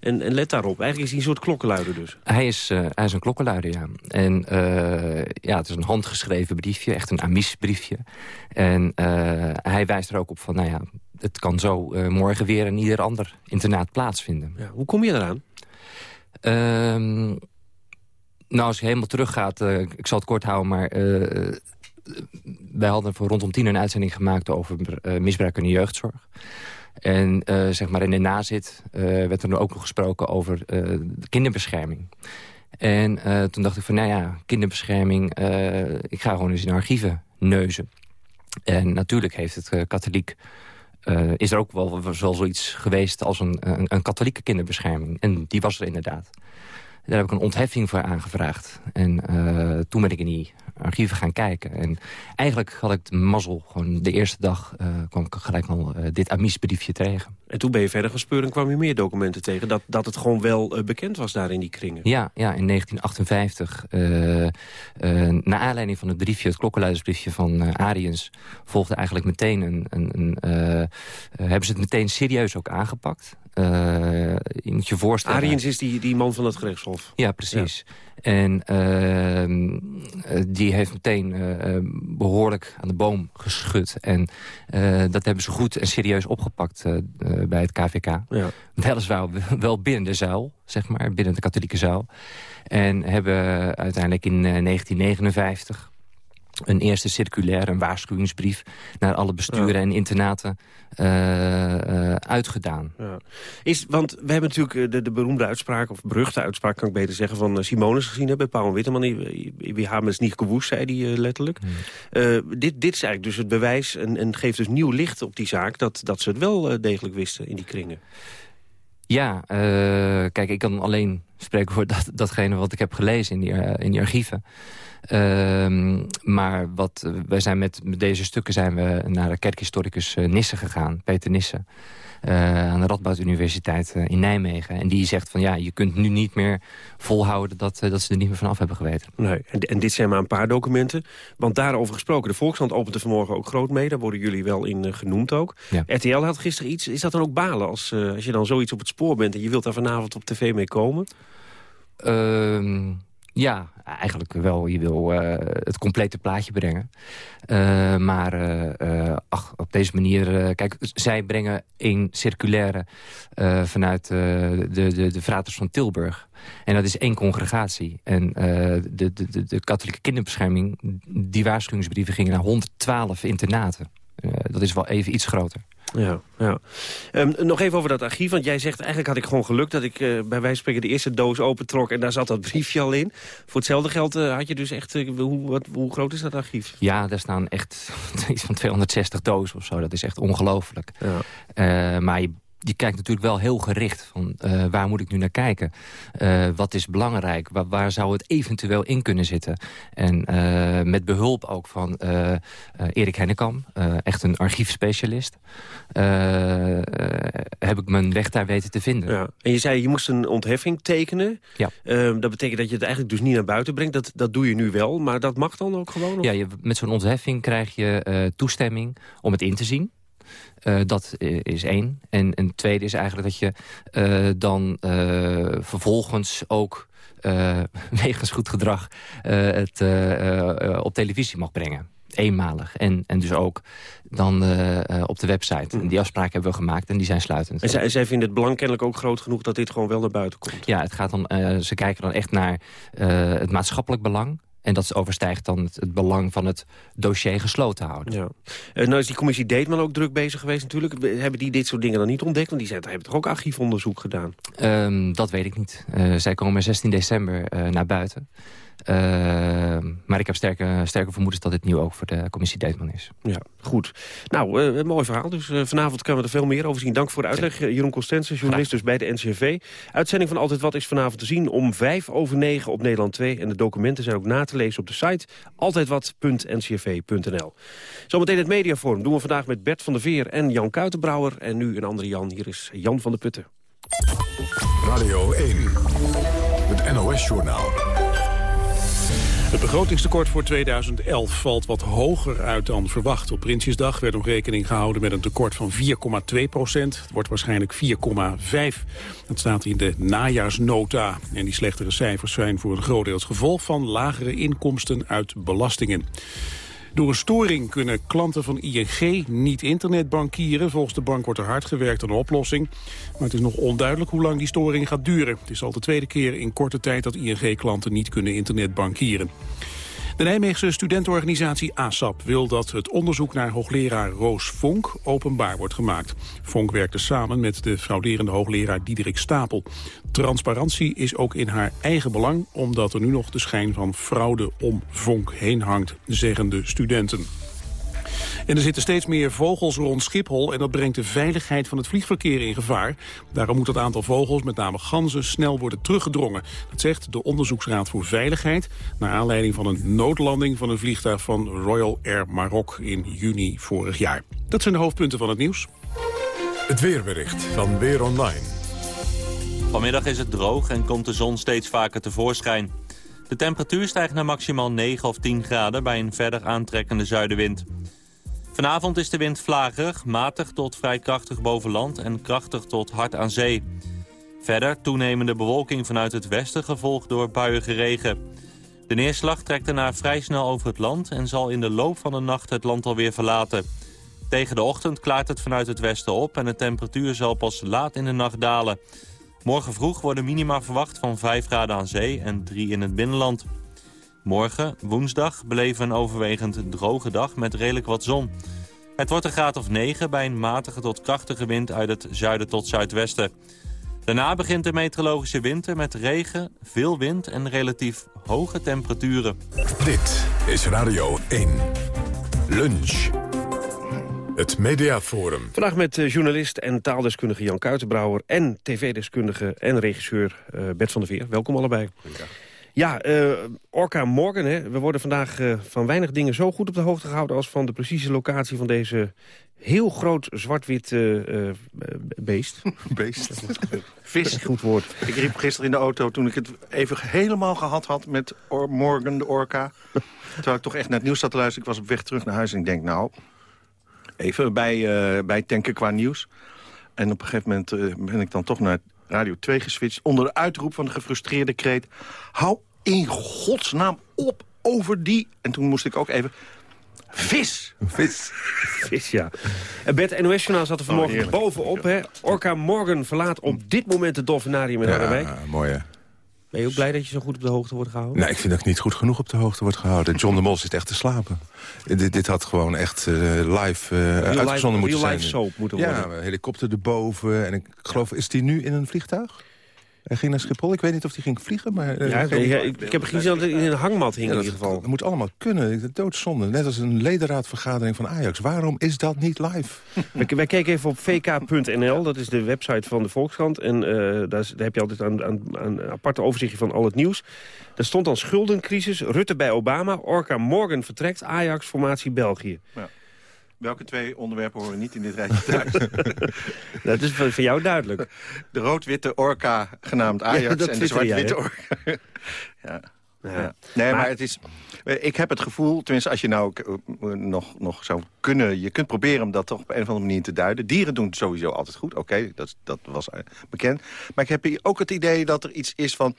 en, en, let daarop. Eigenlijk is hij een soort klokkenluider dus. Hij is, uh, hij is een klokkenluider, ja. En uh, ja, het is een handgeschreven briefje, echt een amisbriefje. En uh, hij wijst er ook op van, nou ja, het kan zo morgen weer in ieder ander internaat plaatsvinden. Ja, hoe kom je eraan? Ehm, nou, als je helemaal teruggaat, ik zal het kort houden, maar... wij hadden voor rondom tien een uitzending gemaakt over misbruik in de jeugdzorg. En uh, zeg maar in de nazit uh, werd er ook nog gesproken over de kinderbescherming. En toen dacht ik van, nou ja, kinderbescherming... ik ga gewoon eens in archieven neuzen. En natuurlijk heeft het katholiek... is er ook wel, wel zoiets geweest als een, een, een, katholieke kinderbescherming. En die was er inderdaad. Daar heb ik een ontheffing voor aangevraagd. En toen ben ik in die archieven gaan kijken. En eigenlijk had ik de mazzel. Gewoon de eerste dag uh, kwam ik gelijk al uh, dit amisbriefje tegen. En toen ben je verder gespeurd en kwam je meer documenten tegen... dat, dat het gewoon wel bekend was daar in die kringen. Ja, ja in 1958. na aanleiding van het briefje, het klokkenluidersbriefje van Ariens... volgde eigenlijk meteen een... een, een hebben ze het meteen serieus ook aangepakt. Je moet je voorstellen... Ariens is die, die man van het gerechtshof. Ja, precies. Ja. En uh, die heeft meteen uh, behoorlijk aan de boom geschud. En dat hebben ze goed en serieus opgepakt bij het KVK. Ja. Weliswaar wel binnen de zuil, zeg maar, binnen de katholieke zuil. En hebben uiteindelijk in 1959 een eerste circulaire, een waarschuwingsbrief... naar alle besturen en internaten uh, uh, uitgedaan. Ja. Is, want we hebben natuurlijk de, de beroemde uitspraak... of beruchte uitspraak, kan ik beter zeggen... van Simonus gezien hebben, bij Paul Witteman. We hebben het niet gewoest, zei hij letterlijk. Hmm. Dit, dit is eigenlijk dus het bewijs en, en geeft dus nieuw licht op die zaak... dat, dat ze het wel degelijk wisten in die kringen. Ja, kijk, ik kan alleen spreken voor dat, datgene wat ik heb gelezen in die, in die archieven. Uh, maar wat, wij zijn met, deze stukken zijn we naar de kerkhistoricus Nissen gegaan, Peter Nissen. Uh, aan de Radboud Universiteit uh, in Nijmegen. En die zegt van ja, je kunt nu niet meer volhouden dat, dat ze er niet meer vanaf hebben geweten. Nee, en, en, dit zijn maar een paar documenten. Want daarover gesproken, de Volkskrant opent er vanmorgen ook groot mee. Daar worden jullie wel in genoemd ook. Ja. RTL had gisteren iets, is dat dan ook balen als, als je dan zoiets op het spoor bent... en je wilt daar vanavond op tv mee komen? Ehm, ja, eigenlijk wel. Je wil uh, het complete plaatje brengen. Uh, maar uh, ach, op deze manier... kijk, zij brengen een circulaire vanuit de, de, de Fraters van Tilburg. En dat is één congregatie. En de, de, de katholieke kinderbescherming... die waarschuwingsbrieven gingen naar 112 internaten. dat is wel even iets groter. Ja, ja. Um, nog even over dat archief, want jij zegt... eigenlijk had ik gewoon geluk dat ik uh, bij wijze van spreken de eerste doos opentrok... en daar zat dat briefje al in. Voor hetzelfde geld uh, had je dus echt... Uh, hoe, wat, hoe groot is dat archief? Ja, daar staan echt iets van 260 dozen of zo. Dat is echt ongelooflijk. Ja. maar je je kijkt natuurlijk wel heel gericht van uh, waar moet ik nu naar kijken? Uh, wat is belangrijk? Waar, waar, zou het eventueel in kunnen zitten? En uh, met behulp ook van Erik Hennekam, echt een archiefspecialist... heb ik mijn weg daar weten te vinden. Ja. En je zei, je moest een ontheffing tekenen. Ja. dat betekent dat je het eigenlijk dus niet naar buiten brengt. Dat, dat doe je nu wel, maar dat mag dan ook gewoon? Of? Ja, je, met zo'n ontheffing krijg je toestemming om het in te zien. Uh, dat is één. En een tweede is eigenlijk dat je uh, dan uh, vervolgens ook wegens goed gedrag het op televisie mag brengen. Eenmalig. En, en dus ook dan op de website. En die afspraken hebben we gemaakt en die zijn sluitend. En zij, zij vinden het belang kennelijk ook groot genoeg dat dit gewoon wel naar buiten komt? Ja, het gaat dan, ze kijken dan echt naar het maatschappelijk belang. En dat overstijgt dan het, het, belang van het dossier gesloten houden. Ja. Uh, nou is die commissie Deetman ook druk bezig geweest natuurlijk. Hebben die dit soort dingen dan niet ontdekt? Want die zijn, hebben toch ook archiefonderzoek gedaan? Um, dat weet ik niet. Uh, zij komen 16 december uh, naar buiten. Uh, maar ik heb sterke, sterke vermoedens dat dit nieuw ook voor de commissie Deetman is. Ja, goed. Nou, uh, een mooi verhaal. Dus uh, vanavond kunnen we er veel meer over zien. Dank voor de uitleg. Jeroen Constense, journalist dus bij de NCV. Uitzending van Altijd Wat is vanavond te zien om vijf over negen op Nederland 2. En de documenten zijn ook na te lezen op de site altijdwat.ncv.nl. Zometeen het mediaforum doen we vandaag met Bert van der Veer en Jan Kuitenbrouwer. En nu een andere Jan. Hier is Jan van de Putten. Radio 1, het NOS-journaal. Het begrotingstekort voor 2011 valt wat hoger uit dan verwacht. Op Prinsjesdag werd nog rekening gehouden met een tekort van 4,2 procent. Het wordt waarschijnlijk 4,5. Dat staat in de najaarsnota. En die slechtere cijfers zijn voor een groot deel het gevolg van lagere inkomsten uit belastingen. Door een storing kunnen klanten van ING niet internetbankieren. Volgens de bank wordt er hard gewerkt aan een oplossing. Maar het is nog onduidelijk hoe lang die storing gaat duren. Het is al de tweede keer in korte tijd dat ING-klanten niet kunnen internetbankieren. De Nijmeegse studentenorganisatie ASAP wil dat het onderzoek naar hoogleraar Roos Vonk openbaar wordt gemaakt. Vonk werkte samen met de frauderende hoogleraar Diederik Stapel. Transparantie is ook in haar eigen belang, omdat er nu nog de schijn van fraude om Vonk heen hangt, zeggen de studenten. En er zitten steeds meer vogels rond Schiphol en dat brengt de veiligheid van het vliegverkeer in gevaar. Daarom moet het aantal vogels, met name ganzen, snel worden teruggedrongen. Dat zegt de Onderzoeksraad voor Veiligheid, naar aanleiding van een noodlanding van een vliegtuig van Royal Air Maroc in juni vorig jaar. Dat zijn de hoofdpunten van het nieuws. Het weerbericht van Weer Online. Vanmiddag is het droog en komt de zon steeds vaker tevoorschijn. De temperatuur stijgt naar maximaal 9 of 10 graden bij een verder aantrekkende zuidenwind. Vanavond is de wind vlagerig, matig tot vrij krachtig boven land en krachtig tot hard aan zee. Verder toenemende bewolking vanuit het westen gevolgd door buiige regen. De neerslag trekt daarna vrij snel over het land en zal in de loop van de nacht het land alweer verlaten. Tegen de ochtend klaart het vanuit het westen op en de temperatuur zal pas laat in de nacht dalen. Morgen vroeg worden minima verwacht van 5 graden aan zee en 3 in het binnenland. Morgen, woensdag, beleven een overwegend droge dag met redelijk wat zon. Het wordt een graad of 9 bij een matige tot krachtige wind uit het zuiden tot zuidwesten. Daarna begint de meteorologische winter met regen, veel wind en relatief hoge temperaturen. Dit is Radio 1. Lunch. Het Mediaforum. Vandaag met uh, journalist en taaldeskundige Jan Kuitenbrouwer... en tv-deskundige en regisseur uh, Bert van der Veer. Welkom allebei. Goedendag. Ja, uh, Orca Morgan. Hè. We worden vandaag uh, van weinig dingen zo goed op de hoogte gehouden... als van de precieze locatie van deze heel groot zwart-wit uh, beest. Beest. Vis. Goed woord. Ik riep gisteren in de auto toen ik het even helemaal gehad had met Or Morgan, de Orca. Terwijl ik toch echt naar het nieuws zat te luisteren. Ik was op weg terug naar huis en ik denk, nou, even bij, bij tanken qua nieuws. En op een gegeven moment ben ik dan toch naar Radio 2 geswitcht... onder de uitroep van de gefrustreerde kreet... hou in godsnaam op over die... En toen moest ik ook even... Vis! Vis. Vis, ja. En Bert NOS-journaal zat er vanmorgen oh, bovenop. Hè? Orca Morgan verlaat op dit moment het dolfinarium in Harderwijk. Ja, mooi hè. Ben je ook blij dat je zo goed op de hoogte wordt gehouden? Nee, ik vind dat ik niet goed genoeg op de hoogte wordt gehouden. John de Mol zit echt te slapen. Dit, dit had gewoon echt uh, live uh, uitgezonden moeten zijn. live soap moeten worden. Ja, helikopter erboven. En ik geloof, is die nu in een vliegtuig? Hij ging naar Schiphol. Ik weet niet of hij ging vliegen, maar... uh, Ja, ik- nee, ja, ik, ik heb gezien dat hij in een hangmat hing Ja, in ieder geval. dat moet allemaal kunnen. Doodzonde. Net als een ledenraadvergadering van Ajax. Waarom is dat niet live? Wij, wij keken even op vk.nl, dat is de website van de Volkskrant. En eh, daar, is- daar heb je altijd een, een, een aparte overzichtje van al het nieuws. Daar stond dan schuldencrisis, Rutte bij Obama, Orca Morgan vertrekt, Ajax, formatie België. Ja. Welke twee onderwerpen horen niet in dit rijtje thuis? dat is voor, jou duidelijk. De rood-witte orka genaamd Ja, Ajax en de zwart-witte orka. ja. Ja. Nee, maar, het is... Ik heb het gevoel, tenminste als je nou eh, nog, nog zou kunnen... je kunt proberen om dat toch op een of andere manier te duiden. Dieren doen het sowieso altijd goed, oké, dat, dat was eh, bekend. Maar ik heb ook het idee dat er iets is van...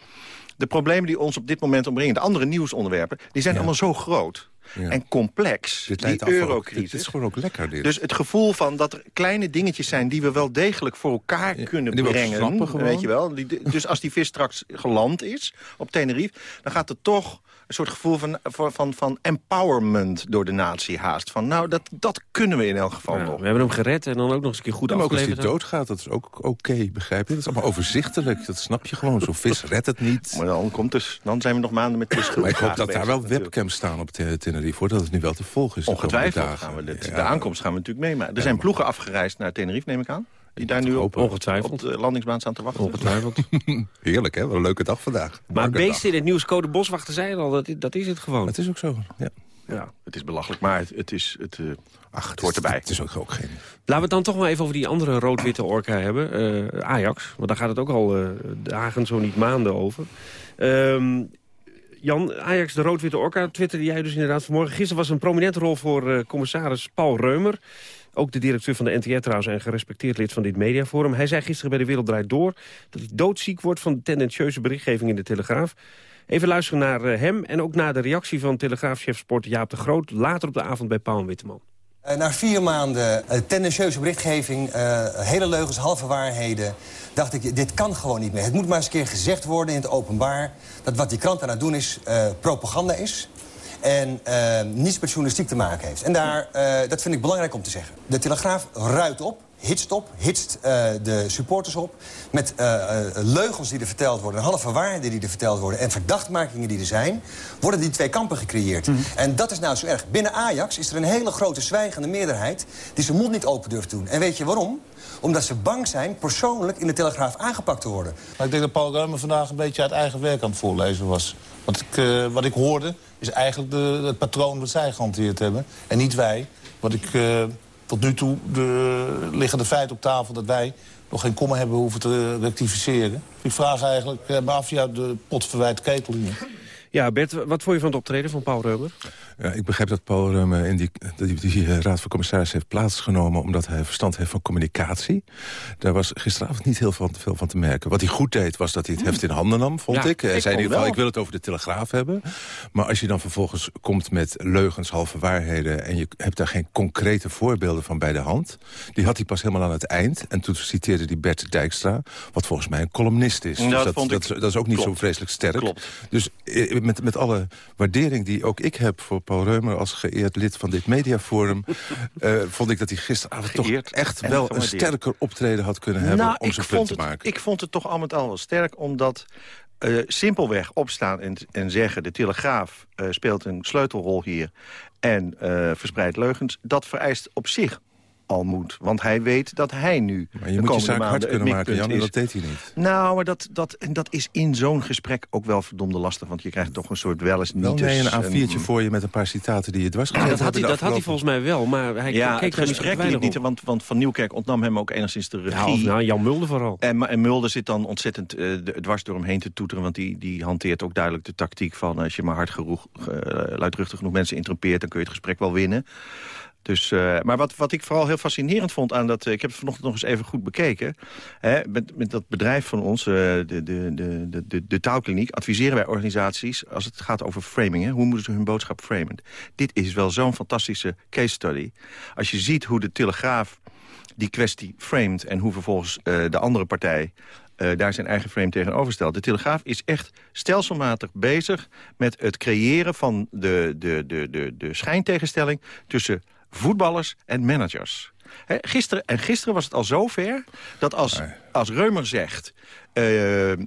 de problemen die ons op dit moment omringen, de andere nieuwsonderwerpen... die zijn allemaal zo groot Ja. en complex, Dit die eurocrisis. Dit is gewoon ook lekker, dit. Dus het gevoel van dat er kleine dingetjes zijn... die we wel degelijk voor elkaar kunnen brengen. Weet je wel? Dus als die vis straks geland is op Tenerife... dan gaat er toch een soort gevoel van, van, van, van empowerment door de natie haast. Van nou, dat, dat kunnen we in elk geval Ja, nog. we hebben hem gered en dan ook nog eens een keer goed Ja, maar ook als hij afgeleverd. doodgaat, dat is ook oké, begrijp je? Dat is allemaal overzichtelijk, dat snap je gewoon. Zo'n vis redt het niet. Maar dan, komt dus, dan zijn we nog maanden met vis Maar ik hoop dat daar wel webcams staan op Ten- Tenerife, hoor. Dat het nu wel te volgen is. de Ongetwijfeld dagen. gaan we dit, Ja. de aankomst gaan we natuurlijk meemaken. Er zijn ploegen afgereisd naar Tenerife, neem ik aan. Die daar nu op. Ongetwijfeld. op de landingsbaan staan te wachten. Ongetwijfeld. Heerlijk, hè? Wat een leuke dag vandaag. Maar beesten in het nieuws, Code Boswachter zei al, dat, dat is het gewoon. dag. Het is ook zo, ja. Ja, het is belachelijk, maar het, het, is, het, eh, Ach, het hoort erbij. Het is ook, ook geen... Laten we het dan toch maar even over die andere rood-witte orka hebben. Eh, Ajax, want daar gaat het ook al eh, dagen, zo niet maanden over. Ehm, Jan, Ajax, de rood-witte orka, twitterde jij dus inderdaad vanmorgen. Gisteren was een prominente rol voor eh, commissaris Paul Reumer. Ook de directeur van de NTR trouwens en gerespekteerd lid van dit mediaforum. Hij zei gisteren bij De Wereld Draait Door... dat hij doodziek wordt van de tendentieuze berichtgeving in de Telegraaf. Even luisteren naar eh, hem en ook naar de reactie van Telegraafchef Sport Jaap de Groot... later op de avond bij Paul Witteman. Eh, Na vier maanden eh, tendentieuze berichtgeving, hele leugens, halve waarheden... dacht ik, dit kan gewoon niet meer. Het moet maar eens een keer gezegd worden in het openbaar... dat wat die krant aan het doen is, propaganda is... en eh, niets met journalistiek te maken heeft. En daar, eh, dat vind ik belangrijk om te zeggen. De Telegraaf ruit op, hitst op, hitst eh, de supporters op... met eh, eh, leugens die er verteld worden, halve waarheden die er verteld worden... en verdachtmakingen die er zijn, worden die twee kampen gecreëerd. En dat is nou zo erg. Binnen Ajax is er een hele grote zwijgende meerderheid... die zijn mond niet open durft te doen. En weet je waarom? Omdat ze bang zijn persoonlijk in de Telegraaf aangepakt te worden. Maar ik denk dat Paul Reumer vandaag een beetje uit eigen werk aan het voorlezen was. Wat ik, eh, wat ik hoorde is eigenlijk de, het patroon dat zij gehanteerd hebben. En niet wij. Wat ik eh, tot nu toe de, liggen de feiten op tafel dat wij nog geen komma hebben hoeven te rectificeren. Ik vraag eigenlijk eh, af, ja, de pot verwijt ketel. Ja, Bert, wat vond je van het optreden van Paul Reumer? Ja, ik begrijp dat Paul Reumer in die, die, die eh, raad van commissarissen heeft plaatsgenomen... omdat hij verstand heeft van communicatie. Daar was gisteravond niet heel veel, veel van te merken. Wat hij goed deed, was dat hij het heft in handen nam, vond Ja, ik. Hij ik zei in ieder geval, ik wil het over de Telegraaf hebben. Maar als je dan vervolgens komt met leugens, halve waarheden... en je hebt daar geen concrete voorbeelden van bij de hand... die had hij pas helemaal aan het eind. En toen citeerde hij Bert Dijkstra, wat volgens mij een columnist is. Ja, Dus dat vond dat, ik- dat is ook niet klopt. zo vreselijk sterk. Klopt. Dus eh, met, met alle waardering die ook ik heb voor Paul Reumer... als geëerd lid van dit mediaforum... eh, vond ik dat hij gisteravond toch echt wel een sterker optreden had kunnen hebben... Nou, om zijn punt te het, maken. Ik vond het toch al met al wel sterk, omdat eh, simpelweg opstaan en, en zeggen... de Telegraaf eh, speelt een sleutelrol hier en eh, verspreidt leugens... dat vereist op zich al moed. Want hij weet dat hij nu Maar de je moet je zaak hard kunnen maken, Jan, en is. dat deed hij niet. Nou, maar dat, dat, en dat is in zo'n gesprek ook wel verdomde lastig. Want je krijgt toch een soort wel eens niet nee, eens een A4'tje voor je met een paar citaten die je dwars gezet dat had hij, dat had hij volgens mij wel, maar hij ja, keek het gesprek liep niet, want, want Van Nieuwkerk ontnam hem ook enigszins de regie. Ja, of nou, Jan Mulder vooral. En, en Mulder zit dan ontzettend eh, de- dwars door hem heen te toeteren... want die, die hanteert ook duidelijk de tactiek van... als je maar hard genoeg, eh, luidruchtig genoeg mensen interpeert... dan kun je het gesprek wel winnen. Dus, eh, maar wat, wat ik vooral heel fascinerend vond aan dat... eh, ik heb het vanochtend nog eens even goed bekeken. Hè, met, met dat bedrijf van ons, eh, de, de, de, de, de, taalkliniek... adviseren wij organisaties als het gaat over framing. Hè, hoe moeten ze hun boodschap framen? Dit is wel zo'n fantastische case study. Als je ziet hoe de Telegraaf die kwestie framed... en hoe vervolgens de andere partij daar zijn eigen frame tegenover stelt. De Telegraaf is echt stelselmatig bezig met het creëren van de, de, de, de, de schijntegenstelling... tussen voetballers en managers. Gisteren, en gisteren was het al zover dat als, als Reumer zegt... eh, eh,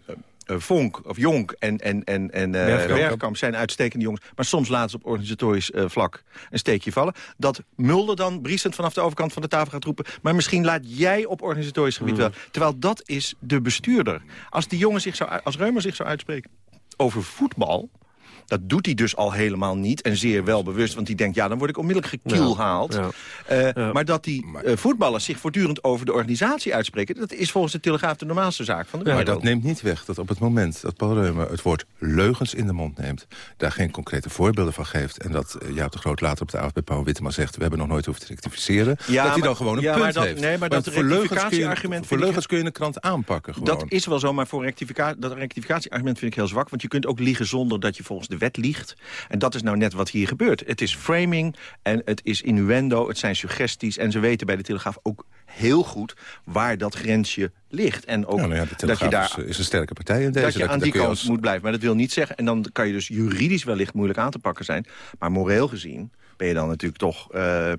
Vonk of Jonk en, en, en, en eh, Bergkamp. Zijn uitstekende jongens... maar soms laten ze op organisatorisch vlak een steekje vallen. Dat Mulder dan briesend vanaf de overkant van de tafel gaat roepen... maar misschien laat jij op organisatorisch gebied Hmm. wel. Terwijl dat is de bestuurder. Als, die jongen zich zou, als Reumer zich zou uitspreken over voetbal... Dat doet hij dus al helemaal niet. En zeer wel bewust, want hij denkt... ja, dan word ik onmiddellijk gekielhaald. Ja, Eh, Maar dat die eh, voetballers zich voortdurend over de organisatie uitspreken... dat is volgens de Telegraaf de normaalste zaak van de maar wereld. dat neemt niet weg dat op het moment dat Paul Reumer het woord leugens in de mond neemt... daar geen concrete voorbeelden van geeft... en dat eh, Jaap de Groot later op de avond bij Paul Wittema zegt... we hebben nog nooit hoeven te rectificeren, dat hij maar- dan gewoon een ja, punt maar dat- heeft. nee, maar dat voor leugens kun je- rectificatieargument Voor leugens kun je een krant aanpakken gewoon. Dat is wel zo, maar voor rectifica dat rectificatieargument vind ik heel zwak. Want je kunt ook liegen zonder dat je volgens de wet liegt. En dat is nou net wat hier gebeurt. Het is framing en het is innuendo, het zijn suggesties. En ze weten bij de Telegraaf ook heel goed waar dat grensje ligt. En ook Ja, nou ja, dat je daar... is, is een sterke partij in deze. dat je aan die kant als- moet blijven. Maar dat wil niet zeggen. En dan kan je dus juridisch wellicht moeilijk aan te pakken zijn. Maar moreel gezien ben je dan natuurlijk toch eh,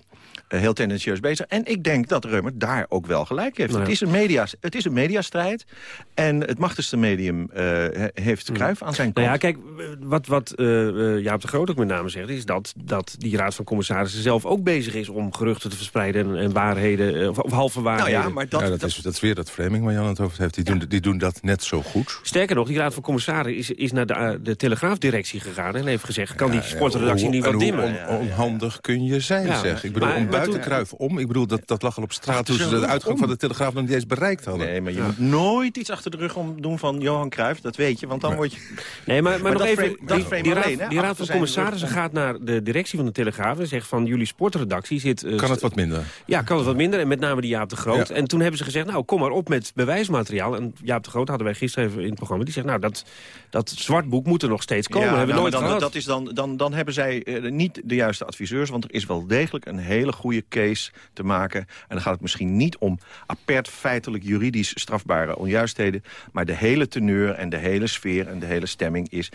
heel tendentieus bezig. En ik denk dat Reumer daar ook wel gelijk heeft. Nou het, is een media, het is een mediastrijd. En het machtigste medium eh, he- heeft Cruijff aan zijn kant. Nou ja, kijk, wat, wat eh, eh, Jaap de Groot ook met name zegt... is dat, dat die Raad van Commissarissen zelf ook bezig is... om geruchten te verspreiden en, en waarheden, of, of halve waarheden. Nou ja, maar dat, ja, dat, is, dat is weer dat framing waar Jan het over heeft. Die, doen, die doen dat net zo goed. Sterker nog, die Raad van Commissarissen is, is naar de, de Telegraafdirectie gegaan... en heeft gezegd, kan die sportredactie hoe- niet wat hoe dimmen? on- onhandig kun je zijn, Ja. zeg. Ik bedoel, Maar- om maar buiten toen- Cruijff om. Ik bedoel, dat, dat lag al op straat toen ze de uitgang om. van de Telegraaf nog niet eens bereikt hadden. Nee, maar je Ja. moet nooit iets achter de rug om doen van Johan Cruijff. Dat weet je, want dan word je... Nee, maar, maar, Maar nog dat even, frame- dat die, frame die, alleen, raad, hè, die raad van commissarissen rug. gaat naar de directie van de Telegraaf... en zegt van jullie sportredactie zit... eh, Kan het wat minder? Ja, kan het wat minder. En met name die Jaap de Groot. Ja. En toen hebben ze gezegd, nou, kom maar op met bewijsmateriaal. En Jaap de Groot hadden wij gisteren even in het programma. Die zegt, nou, dat, dat zwartboek moet er nog steeds komen. Ja, hebben we nou, nooit dan, gehad. dat is dan, dan, dan hebben zij eh, niet de juiste adviseurs... want er is wel degelijk een hele goede case te maken. En dan gaat het misschien niet om apert feitelijk juridisch strafbare onjuistheden... maar de hele teneur en de hele sfeer en de hele stemming is...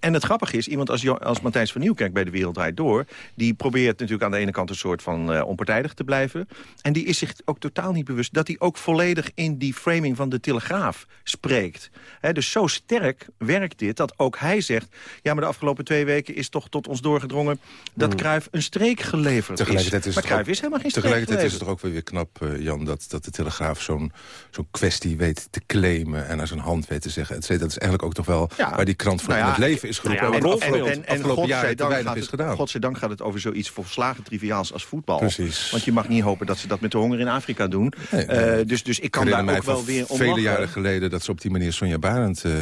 En, het grappige is, iemand als, als Matthijs van Nieuwkerk bij De Wereld Draait Door... die probeert natuurlijk aan de ene kant een soort van eh, onpartijdig te blijven... en die is zich ook totaal niet bewust dat hij ook volledig in die framing van de Telegraaf spreekt. Hè, dus zo sterk werkt dit dat ook hij zegt... ja, maar de afgelopen twee weken is toch tot ons doorgedrongen... dat Cruijff een streek geleverd Tegelijkertijd is. maar Cruijff ook- is helemaal geen Tegelijkertijd is het toch ook weer knap, eh, Jan, dat, dat de Telegraaf zo'n zo'n kwestie weet te claimen en naar zijn hand weet te zeggen. et cetera. Dat is eigenlijk ook toch wel Ja. waar die krant voor Nou ja, het leven is geroepen. Nou ja, en en, afgelopen, en, en afgelopen jaren te godzijdank weinig gaat is het, gedaan. godzijdank gaat het over zoiets volslagen triviaals als voetbal. Precies. Want je mag niet hopen dat ze dat met de honger in Afrika doen. Nee, Eh, dus, dus ik kan daar mij ook wel weer om vele jaren geleden dat ze op die manier Sonja Barend eh,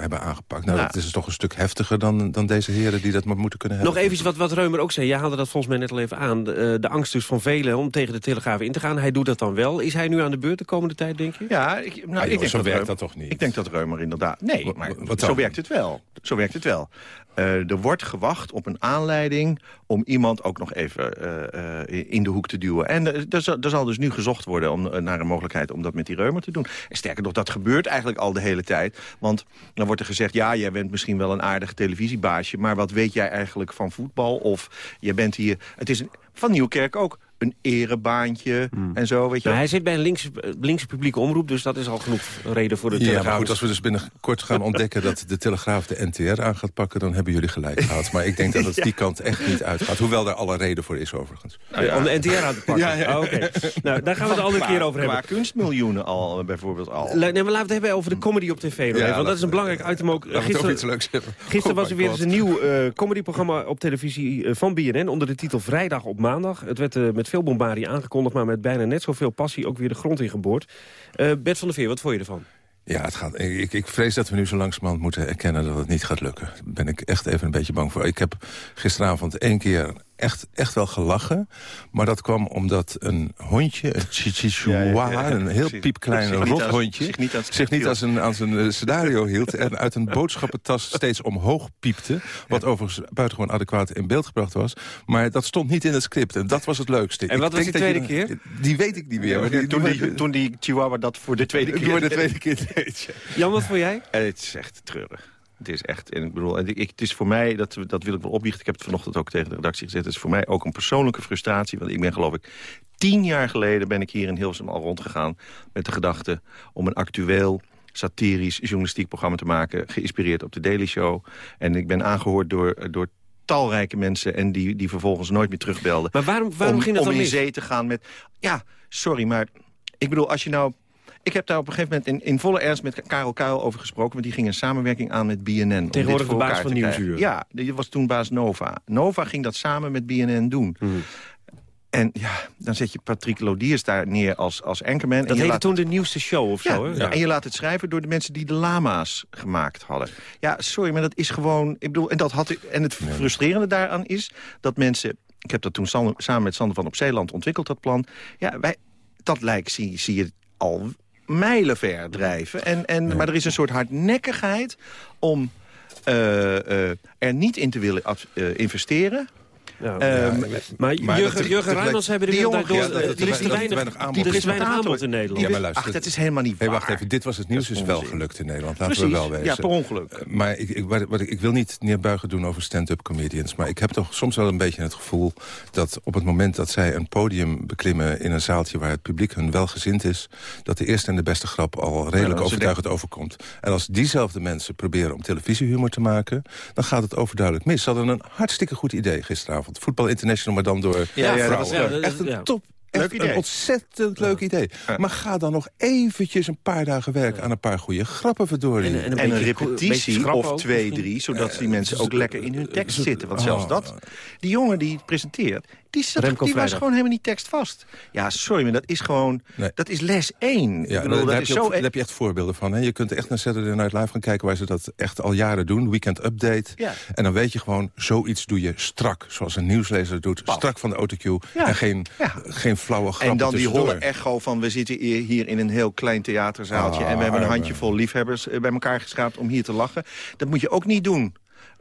hebben aangepakt. Nou, dat is toch een stuk heftiger dan, dan deze heren die dat maar moeten kunnen hebben. Nog even wat, wat Reumer ook zei. Jij haalde dat volgens mij net al even aan. De, de angst dus van velen om tegen de Telegraaf in te gaan. Hij doet dat dan wel. Is hij nu aan de beurt de komende tijd, denk je? Ja, ik, nou, Ah, ik joh, denk zo dat werkt dat toch niet? Ik denk dat Reumer inderdaad... Nee, maar wat zo werkt het wel. Zo werkt het wel. Eh, er wordt gewacht op een aanleiding om iemand ook nog even eh, eh, in de hoek te duwen. En er, zal, er zal dus nu gezocht worden om, naar een mogelijkheid om dat met die Reumer te doen. En sterker nog, dat gebeurt eigenlijk al de hele tijd. Want dan wordt er gezegd, ja, jij bent misschien wel een aardig televisiebaasje... maar wat weet jij eigenlijk van voetbal? Of je bent hier... Het is een, van Nieuwkerk ook een erebaantje en zo, weet je Nou, hij zit bij een linkse, linkse publieke omroep. Dus dat is al genoeg reden voor de Ja, Telegraaf. maar goed, als we dus binnenkort gaan ontdekken dat de Telegraaf de NTR aan gaat pakken... dan hebben jullie gelijk gehad. Maar ik denk dat het die kant echt niet uitgaat. Hoewel daar alle reden voor is, overigens. Eh, Om de NTR aan te pakken. Ja, ja. Oh, oké. Nou, daar gaan we het een andere keer over hebben. Qua kunstmiljoenen al, eh, bijvoorbeeld al. Nee, maar laten we het hebben over de comedy op tv. nog even, want dat is een belangrijk item ook. Gisteren, iets leuks hebben. gisteren Oh was er weer eens een nieuw eh, comedyprogramma op televisie eh, van BNN... onder de titel Vrijdag op maandag. Het werd eh, met veel bombardie aangekondigd... maar met bijna net zoveel passie ook weer de grond ingeboord. Eh Bert van der Veer, wat vond je ervan? Ja, het gaat, ik, ik vrees dat we nu zo langzamerhand moeten erkennen dat het niet gaat lukken. Daar ben ik echt even een beetje bang voor. Ik heb gisteravond één keer echt, echt wel gelachen. Maar dat kwam omdat een hondje, een chihuahua, Ja, ja, ja. een heel piepklein rothondje... zich niet als- zich niet als een, als een eh, scenario hield... en uit een boodschappentas steeds omhoog piepte. Wat overigens buitengewoon adequaat in beeld gebracht was. Maar dat stond niet in het script. En dat was het leukste. En Ik wat was de tweede je- keer? Die weet ik niet meer. maar die, toen, die, toen die Chihuahua dat voor de tweede keer Voor de tweede keer deed, ja. Jan, wat vond jij? Het is echt treurig. Het is echt, en ik bedoel, ik, het is voor mij, dat, dat wil ik wel opbiechten... ik heb het vanochtend ook tegen de redactie gezet... het is voor mij ook een persoonlijke frustratie. Want ik ben geloof ik tien jaar geleden ben ik hier in Hilversum al rondgegaan... met de gedachte om een actueel satirisch journalistiek programma te maken... geïnspireerd op de Daily Show. En ik ben aangehoord door, door talrijke mensen... en die, die vervolgens nooit meer terugbelden. Maar waarom, waarom om, ging dat om dan in mis? zee te gaan met... Ja, sorry, maar ik bedoel, als je nou... Ik heb daar op een gegeven moment in, in volle ernst met Karel Kuil over gesproken... want die ging een samenwerking aan met BNN. Tegenwoordig voor de baas van. Nieuwsuur. Ja, die was toen baas Nova. Nova ging dat samen met BNN doen. Hmm. En ja, dan zet je Patrick Lodiers daar neer als, als anchorman. Dat en je heette laat toen de nieuwste show of ja, zo, hè? ja, en je laat het schrijven door de mensen die de lama's gemaakt hadden. Ja, sorry, maar dat is gewoon... Ik bedoel, en, dat had, en het frustrerende daaraan is dat mensen... Ik heb dat toen samen met Sander van op Zeeland ontwikkeld, dat plan. Ja, wij, dat lijkt, zie, zie je al mijlenver drijven. En, en, Maar er is een soort hardnekkigheid om eh, eh, er niet in te willen eh, investeren... Ja, Ehm, maar Jurgen, Jurgen hebben de wereld Er dat- is te dat- weinig te weinig aanbod. er is te weinig aanbod in Nederland. Ja, maar luister, Ach, dat is helemaal niet Hey, waar. wacht even, dit was het nieuws is wel gelukt in Nederland. Laten we wel wezen. ja, per ongeluk. Eh, Maar ik, ik, wat, wat ik, ik wil niet neerbuigen doen over stand-up comedians. Maar ik heb toch soms wel een beetje het gevoel... dat op het moment dat zij een podium beklimmen in een zaaltje... waar het publiek hun welgezind is... dat de eerste en de beste grap al redelijk overtuigend overkomt. En als diezelfde mensen proberen om televisiehumor te maken... dan gaat het overduidelijk mis. Ze hadden een hartstikke goed idee gisteravond. Voetbal International, maar dan door Ja, ja, dat vrouwen. was- ja, dat- Echt een ja. top Leuk Echt idee. een ontzettend leuk idee. Maar ga dan nog eventjes een paar dagen werken aan een paar goede grappen verdorie. En een, repetitie of twee, drie, zodat die mensen ook lekker in hun tekst zitten. Want zelfs Oh. dat, die jongen die het presenteert, die, zat, Remco die was Vrijdag. gewoon helemaal niet tekstvast. Ja, sorry, maar dat is gewoon, dat is les één. Ik Ja, bedoel, daar, dat heb is je zo... daar heb je echt voorbeelden van. Hè? Je kunt echt naar Saturday Night Live gaan kijken... waar ze dat echt al jaren doen. Weekend Update. Ja. En dan weet je gewoon, zoiets doe je strak. Zoals een nieuwslezer doet. Strak van de autocue. Ja. En geen, geen flauwe grappen En dan die holle echo van we zitten hier hier in een heel klein theaterzaaltje... Ah, en we hebben een handjevol liefhebbers eh, bij elkaar geschraapt om hier te lachen. Dat moet je ook niet doen.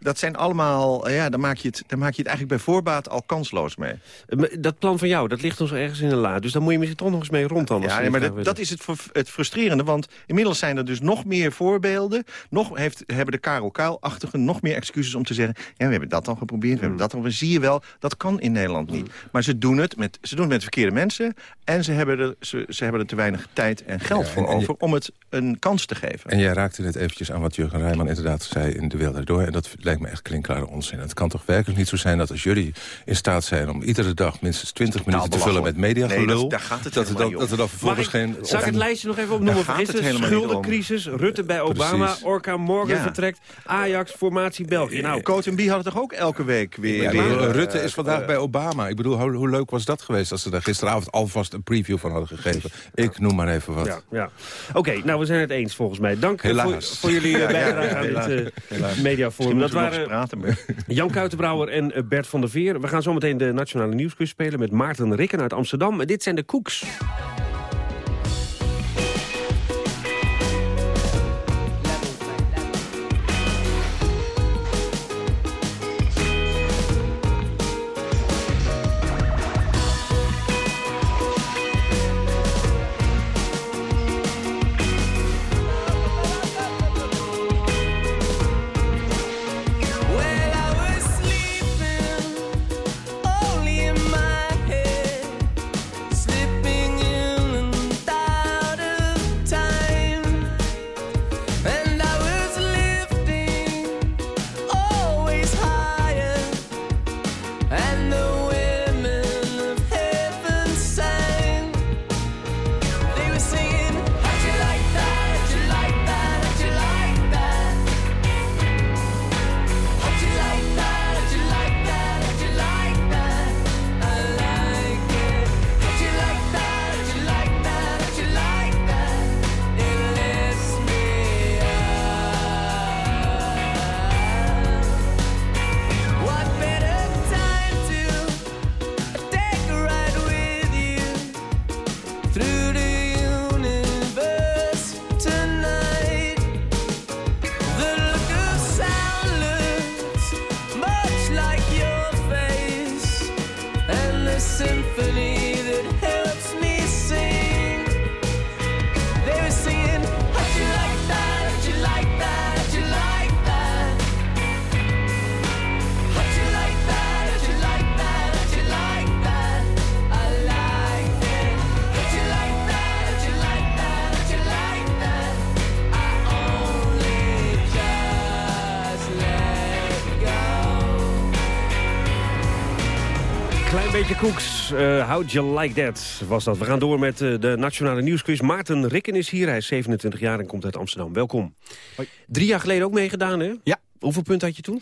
Dat zijn allemaal, eh, ja, dan maak, je het, dan maak je het eigenlijk bij voorbaat al kansloos mee. Eh, Dat plan van jou, dat ligt ons ergens in een la. Dus daar moet je misschien toch nog eens mee rond dan. Ja, nee, maar dat, dat is het, het frustrerende, want inmiddels zijn er dus nog meer voorbeelden. Nog heeft, hebben de Karel Kuil-achtigen nog meer excuses om te zeggen... ja, we hebben dat al geprobeerd, we hebben dat al... We zie je wel, dat kan in Nederland niet. Maar ze doen het met, ze doen het met verkeerde mensen... en ze hebben er, ze, ze hebben er te weinig tijd en geld Ja, voor en- en je- over... om het een kans te geven. En jij raakte net eventjes aan wat Jurgen Rijman inderdaad zei in De Wereld Door. En dat lijkt me echt klinkklare onzin. Het kan toch werkelijk niet zo zijn dat als jullie in staat zijn... om iedere dag minstens 20 minuten te vullen met mediagelul... Nee, dat- daar gaat het dat, er helemaal dan, dat er dan vervolgens ik, geen... Zal ik het lijstje nog even opnoemen? Daar gaat het Vergis het, schuldencrisis, Rutte bij Obama, Precies. Orca Morgan Ja. vertrekt, Ajax, formatie België. Nou, Coat en Bie hadden toch ook elke week weer... Ja, weer, maar eh, Rutte is vandaag eh, bij Obama. Ik bedoel, hoe, hoe leuk was dat geweest... als ze daar gisteravond alvast een preview van hadden gegeven. Ik noem maar even wat. Ja, ja. Oké, nou we zijn het eens volgens mij. Dank eh, voor, voor jullie eh, bijdrage aan dit eh, mediaforum. Dat Waren praten, Jan Kuitenbrouwer en eh, Bert van der Veer. We gaan zometeen de Nationale Nieuwsquiz spelen met Maarten Rikken uit Amsterdam. En dit zijn de koeks. Eh How'd You Like That was dat. We gaan door met eh, de Nationale Nieuwsquiz. Maarten Rikken is hier, hij is 27 jaar en komt uit Amsterdam. Welkom. Drie jaar geleden ook meegedaan, hè? Ja. Hoeveel punten had je toen?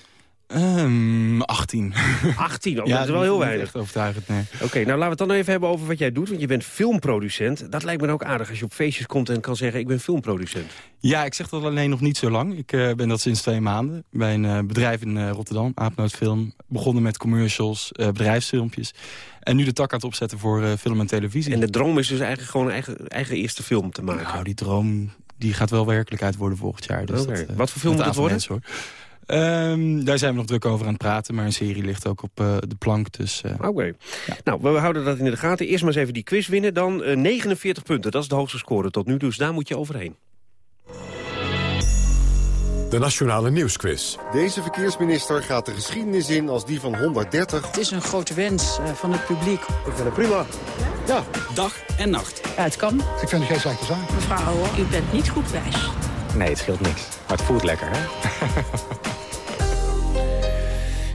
Ehm 18. 18, oh, Ja, dat is wel heel weinig. echt overtuigend, nee. Oké, nou laten we het dan even hebben over wat jij doet. Want je bent filmproducent. Dat lijkt me ook aardig als je op feestjes komt en kan zeggen... ik ben filmproducent. Ja, ik zeg dat alleen nog niet zo lang. Ik eh, ben dat sinds twee maanden. Bij een eh, bedrijf in eh, Rotterdam, Aapnoot Film. Begonnen met commercials, bedrijfsfilmpjes. En nu de tak aan het opzetten voor film en televisie. En de droom is dus eigenlijk gewoon een eigen, eigen eerste film te maken. Nou, die droom die gaat wel werkelijkheid worden volgend jaar. Dus dat, Wat voor film moet het mensen, hoor. Ehm, daar zijn we nog druk over aan het praten. Maar een serie ligt ook op eh, de plank. Dus, eh, Oké. Nou, we houden dat in de gaten. Eerst maar eens even die quiz winnen. Dan eh, 49 punten, dat is de hoogste score tot nu. Dus daar moet je overheen. De Nationale Nieuwsquiz. Deze verkeersminister gaat de geschiedenis in als die van 130. Het is een grote wens eh, van het publiek. Ik vind het prima. Ja. Dag en nacht. Ja, het kan. Ik vind het geen slechte zaak. Mevrouw, u bent niet goed wijs. Nee, het scheelt niks. Maar het voelt lekker, hè?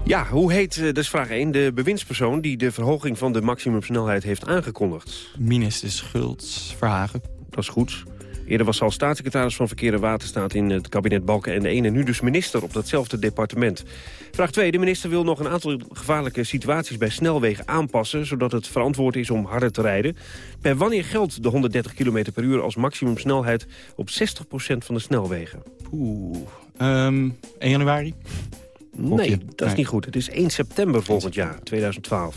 Ja, hoe heet, eh, dat is vraag 1, de bewindspersoon... die de verhoging van de maximumsnelheid heeft aangekondigd? Minister Schultz Verhagen. Dat is goed. Eerder was ze al staatssecretaris van Verkeer en Waterstaat... in het kabinet Balken en de ene, nu dus minister op datzelfde departement. Vraag 2. De minister wil nog een aantal gevaarlijke situaties bij snelwegen aanpassen... zodat het verantwoord is om harder te rijden. Per wanneer geldt de 130 km per uur als maximumsnelheid... op 60% van de snelwegen? Oeh. Ehm 1 januari? Nee, dat is niet goed. Het is 1 september volgend jaar, 2012.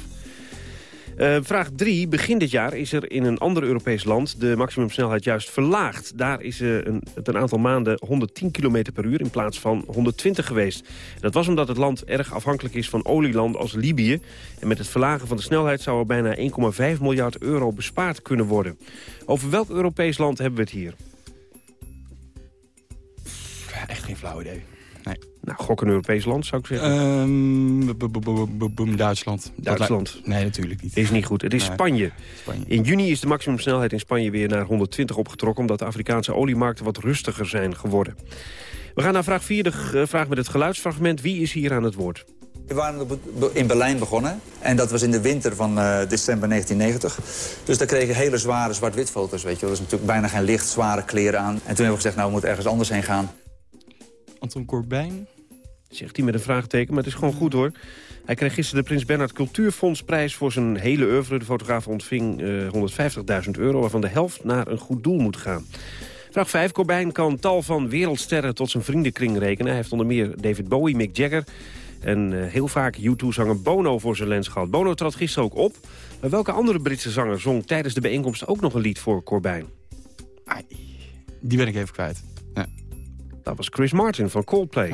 Eh, vraag 3. Begin dit jaar is er in een ander Europees land de maximumsnelheid juist verlaagd. Daar is eh, een, het een aantal maanden 110 km per uur in plaats van 120 geweest. Dat was omdat het land erg afhankelijk is van olielanden als Libië. En met het verlagen van de snelheid zou er bijna 1,5 miljard euro bespaard kunnen worden. Over welk Europees land hebben we het hier? Echt geen flauw idee. Nou, gok een Europees land, zou ik zeggen. Ehm, Duitsland. Duitsland. Nee, natuurlijk niet. Is niet goed. Het is Nee. Spanje. Spanje. In juni is de maximumsnelheid in Spanje weer naar 120 opgetrokken... omdat de Afrikaanse oliemarkten wat rustiger zijn geworden. We gaan naar vraag 4, de g- vraag met het geluidsfragment. Wie is hier aan het woord? We waren in Berlijn begonnen. En dat was in de winter van eh, december 1990. Dus daar kregen we hele zware zwart-wit foto's. Weet je. wel. Er was natuurlijk bijna geen licht, zware kleren aan. En toen hebben we gezegd, nou, we moeten ergens anders heen gaan. Anton Corbijn? Zegt hij met een vraagteken, maar het is gewoon goed hoor. Hij kreeg gisteren de Prins Bernhard Cultuurfondsprijs voor zijn hele oeuvre. De fotograaf ontving eh 150.000 euro, waarvan de helft naar een goed doel moet gaan. Vraag 5. Corbijn kan tal van wereldsterren tot zijn vriendenkring rekenen. Hij heeft onder meer David Bowie, Mick Jagger... en eh, heel vaak U2-zanger Bono voor zijn lens gehad. Bono trad gisteren ook op. Maar welke andere Britse zanger zong tijdens de bijeenkomst ook nog een lied voor Corbijn? Die ben ik even kwijt. Ja. Dat was Chris Martin van Coldplay.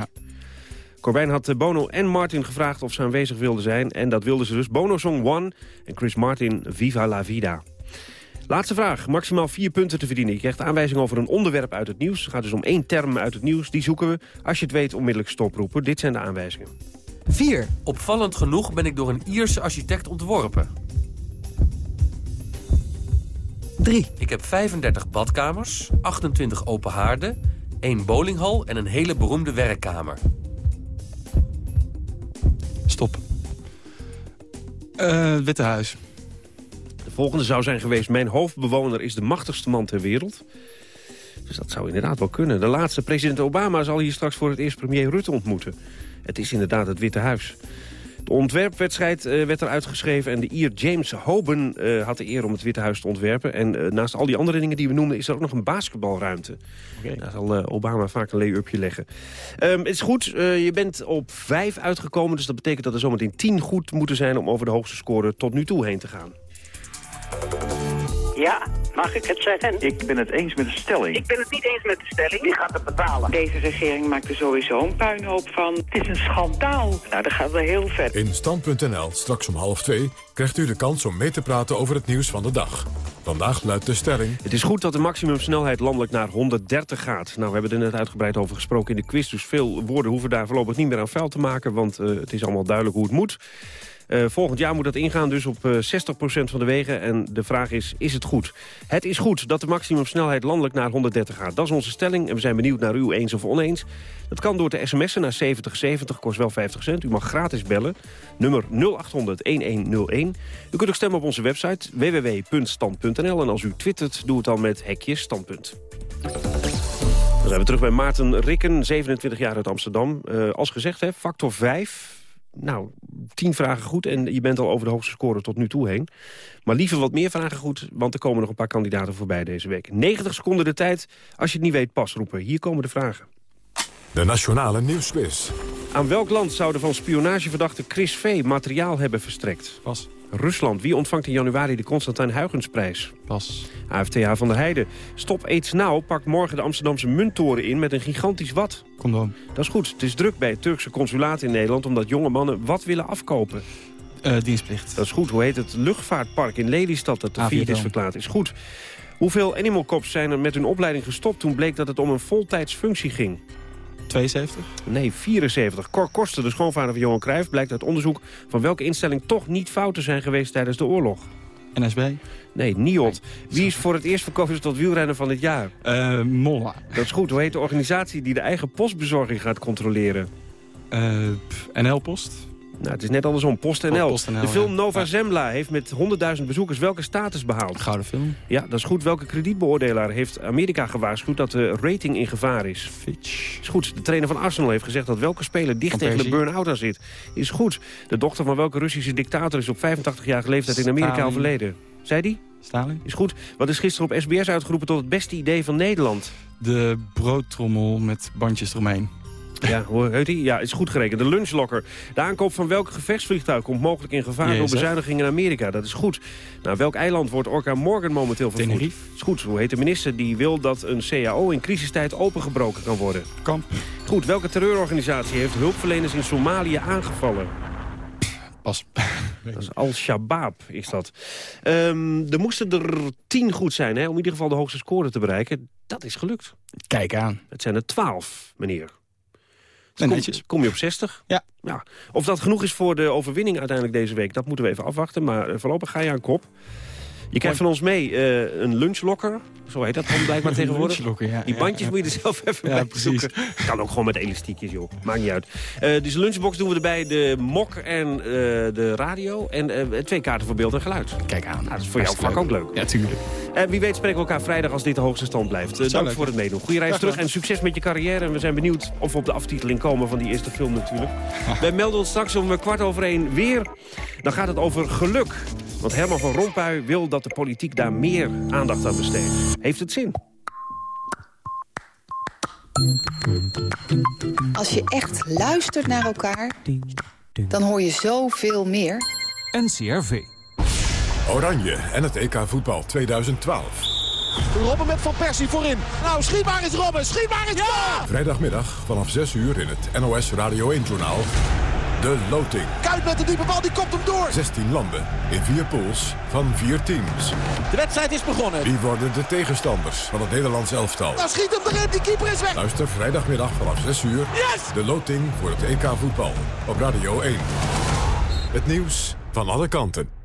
Corbijn had eh, Bono en Martin gevraagd of ze aanwezig wilden zijn. En dat wilden ze dus. Bono zong One en Chris Martin Viva la Vida. Laatste vraag. Maximaal vier punten te verdienen. Je krijgt aanwijzing over een onderwerp uit het nieuws. Het gaat dus om één term uit het nieuws. Die zoeken we. Als je het weet, onmiddellijk stoproepen. Dit zijn de aanwijzingen. 4. Opvallend genoeg ben ik door een Ierse architect ontworpen. 3. Ik heb 35 badkamers, 28 open haarden, één bowlinghal en een hele beroemde werkkamer. Eh Witte Huis. De volgende zou zijn geweest... Mijn hoofdbewoner is de machtigste man ter wereld. Dus dat zou inderdaad wel kunnen. De laatste president Obama zal hier straks voor het eerst premier Rutte ontmoeten. Het is inderdaad het Witte Huis. De ontwerpwedstrijd eh, werd eruit geschreven en de Ier James Hoban eh, had de eer om het Witte Huis te ontwerpen. En eh, naast al die andere dingen die we noemden is er ook nog een basketbalruimte. Daar zal Obama vaak een lay-upje leggen. Ehm, het is goed, eh, je bent op vijf uitgekomen, dus dat betekent dat er zometeen tien goed moeten zijn om over de hoogste score tot nu toe heen te gaan. Ja, mag ik het zeggen? Ik ben het eens met de stelling. Ik ben het niet eens met de stelling. Wie gaat het betalen? Deze regering maakt er sowieso een puinhoop van. Het is een schandaal. Nou, dat gaat wel heel ver. In Stand.nl, straks om half twee, krijgt u de kans om mee te praten over het nieuws van de dag. Vandaag luidt de stelling... Het is goed dat de maximumsnelheid landelijk naar 130 gaat. Nou, we hebben er net uitgebreid over gesproken in de quiz... dus veel woorden hoeven daar voorlopig niet meer aan vuil te maken... want eh, het is allemaal duidelijk hoe het moet. Eh, volgend jaar moet dat ingaan dus op eh 60% van de wegen. En de vraag is, is het goed? Het is goed dat de maximumsnelheid landelijk naar 130 gaat. Dat is onze stelling en we zijn benieuwd naar u eens of oneens. Dat kan door te sms'en naar 7070, kost wel 50 cent. U mag gratis bellen, nummer 0800-1101. U kunt ook stemmen op onze website www.stand.nl. En als u twittert, doe het dan met hekje standpunt. Dan zijn we terug bij Maarten Rikken, 27 jaar uit Amsterdam. Eh, als gezegd, hè, factor 5. Nou, 10 vragen goed en je bent al over de hoogste score tot nu toe heen. Maar liever wat meer vragen goed, want er komen nog een paar kandidaten voorbij deze week. 90 seconden de tijd. Als je het niet weet, pas roepen. Hier komen de vragen. De Nationale Nieuwsquiz. Aan welk land zou de van spionage verdachte Chris V. materiaal hebben verstrekt? Pas. Rusland. Wie ontvangt in januari de Constantijn Huygensprijs? Pas. AFTH van der Heijden. Stop AIDS Now pakt morgen de Amsterdamse munttoren in met een gigantisch wat. Condoom. Dat is goed. Het is druk bij het Turkse consulaat in Nederland... omdat jonge mannen wat willen afkopen. Eh, dienstplicht. Dat is goed. Hoe heet het luchtvaartpark in Lelystad dat de Aviadome. vierde is verklaard? Is goed. Hoeveel Animal Cops zijn er met hun opleiding gestopt... toen bleek dat het om een voltijdsfunctie ging? 72? Nee, 74. Cor Koster, de schoonvader van Johan Cruijff... blijkt uit onderzoek van welke instelling toch niet fouten zijn geweest tijdens de oorlog. NSB? Nee, NIOD. Wie is voor het eerst verkozen tot wielrenner van dit jaar? Eh Molla. Dat is goed. Hoe heet de organisatie die de eigen postbezorging gaat controleren? Eh, NL-post? Nou, het is net andersom. PostNL. Oh, PostNL, de film ja. Nova Ja. Zembla heeft met 100.000 bezoekers welke status behaald? Gouden film. Ja, dat is goed. Welke kredietbeoordelaar heeft Amerika gewaarschuwd dat de rating in gevaar is? Fitch. Is goed. De trainer van Arsenal heeft gezegd dat welke speler dicht tegen de burn-out aan zit. Is goed. De dochter van welke Russische dictator is op 85-jarige leeftijd in Amerika Stalin. overleden? Zei die? Stalin? Is goed. Wat is gisteren op SBS uitgeroepen tot het beste idee van Nederland? De broodtrommel met bandjes eromheen. Ja, hoe heet die? Ja, is goed gerekend. De lunchlocker. De aankoop van welk gevechtsvliegtuig komt mogelijk in gevaar door bezuinigingen in Amerika? Dat is goed. Nou, welk eiland wordt Orca Morgan momenteel vervoerd? Tenerife. Is goed. Hoe heet de minister die wil dat een CAO in crisistijd opengebroken kan worden? Kamp. Goed. Welke terreurorganisatie heeft hulpverleners in Somalië aangevallen? Pas. Dat is Al-Shabaab, is dat. Ehm, er moesten er tien goed zijn, hè, om in ieder geval de hoogste score te bereiken. Dat is gelukt. Kijk aan. Het zijn er twaalf, meneer. Kom, netjes. kom je op 60? Ja. ja. Of dat genoeg is voor de overwinning uiteindelijk deze week, dat moeten we even afwachten. Maar eh, voorlopig ga je aan kop. Je krijgt van ons mee eh, een lunchlocker. Zo heet dat dan blijkbaar tegenwoordig. Ja, Die bandjes ja. moet je er zelf even Ja, bij precies. zoeken. Kan ook gewoon met elastiekjes, joh. Maakt niet uit. Eh dus de lunchbox doen we erbij, de mok en eh, de radio. En eh, twee kaarten voor beeld en geluid. Kijk aan. Nou, dat is voor jouw vak ook leuk. Ja, tuurlijk. En wie weet spreken we elkaar vrijdag als dit de hoogste stand blijft. Dank leuk. voor het meedoen. Goeie reis terug en succes met je carrière. En we zijn benieuwd of we op de aftiteling komen van die eerste film natuurlijk. Wij melden ons straks om kwart over één weer. Dan gaat het over geluk. Want Herman van Rompuy wil dat de politiek daar meer aandacht aan besteedt. Heeft het zin? Als je echt luistert naar elkaar, dan hoor je zoveel meer. NCRV. Oranje en het EK voetbal 2012. Robben met Van Persie voorin. Nou, schiet maar eens Robben, schiet maar eens ja! Vrijdagmiddag vanaf 6 uur in het NOS Radio 1-journaal. De Loting. Kuit met de diepe bal, die komt hem door. 16 landen in vier pools van vier teams. De wedstrijd is begonnen. Wie worden de tegenstanders van het Nederlands elftal? Nou, schiet hem erin, die keeper is weg. Luister vrijdagmiddag vanaf 6 uur. Yes! De Loting voor het EK voetbal op Radio 1. Het nieuws van alle kanten.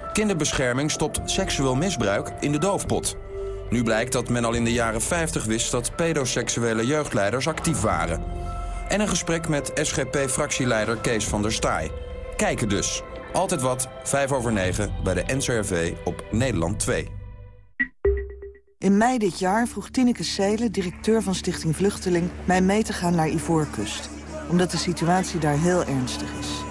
Kinderbescherming stopt seksueel misbruik in de doofpot. Nu blijkt dat men al in de jaren 50 wist dat pedoseksuele jeugdleiders actief waren. En een gesprek met SGP-fractieleider Kees van der Staaij. Kijken dus. Altijd Wat, 5 over 9 bij de NCRV op Nederland 2. In mei dit jaar vroeg Tineke Seelen, directeur van Stichting Vluchteling... mij mee te gaan naar Ivoorkust. Omdat de situatie daar heel ernstig is.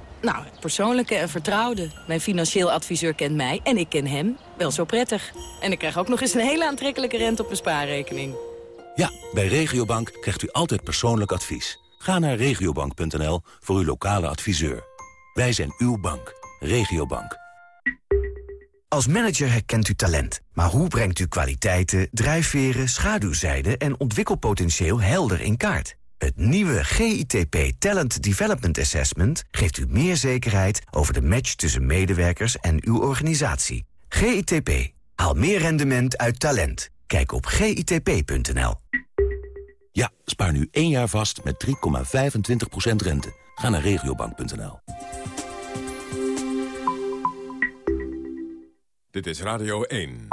Nou, het persoonlijke en vertrouwde. Mijn financieel adviseur kent mij en ik ken hem wel zo prettig. En ik krijg ook nog eens een hele aantrekkelijke rente op mijn spaarrekening. Ja, bij Regiobank krijgt u altijd persoonlijk advies. Ga naar regiobank.nl voor uw lokale adviseur. Wij zijn uw bank. Regiobank. Als manager herkent u talent. Maar hoe brengt u kwaliteiten, drijfveren, schaduwzijden en ontwikkelpotentieel helder in kaart? Het nieuwe GITP Talent Development Assessment geeft u meer zekerheid over de match tussen medewerkers en uw organisatie. GITP. Haal meer rendement uit talent. Kijk op gitp.nl. Ja, spaar nu één jaar vast met 3,25% rente. Ga naar regiobank.nl. Dit is Radio 1.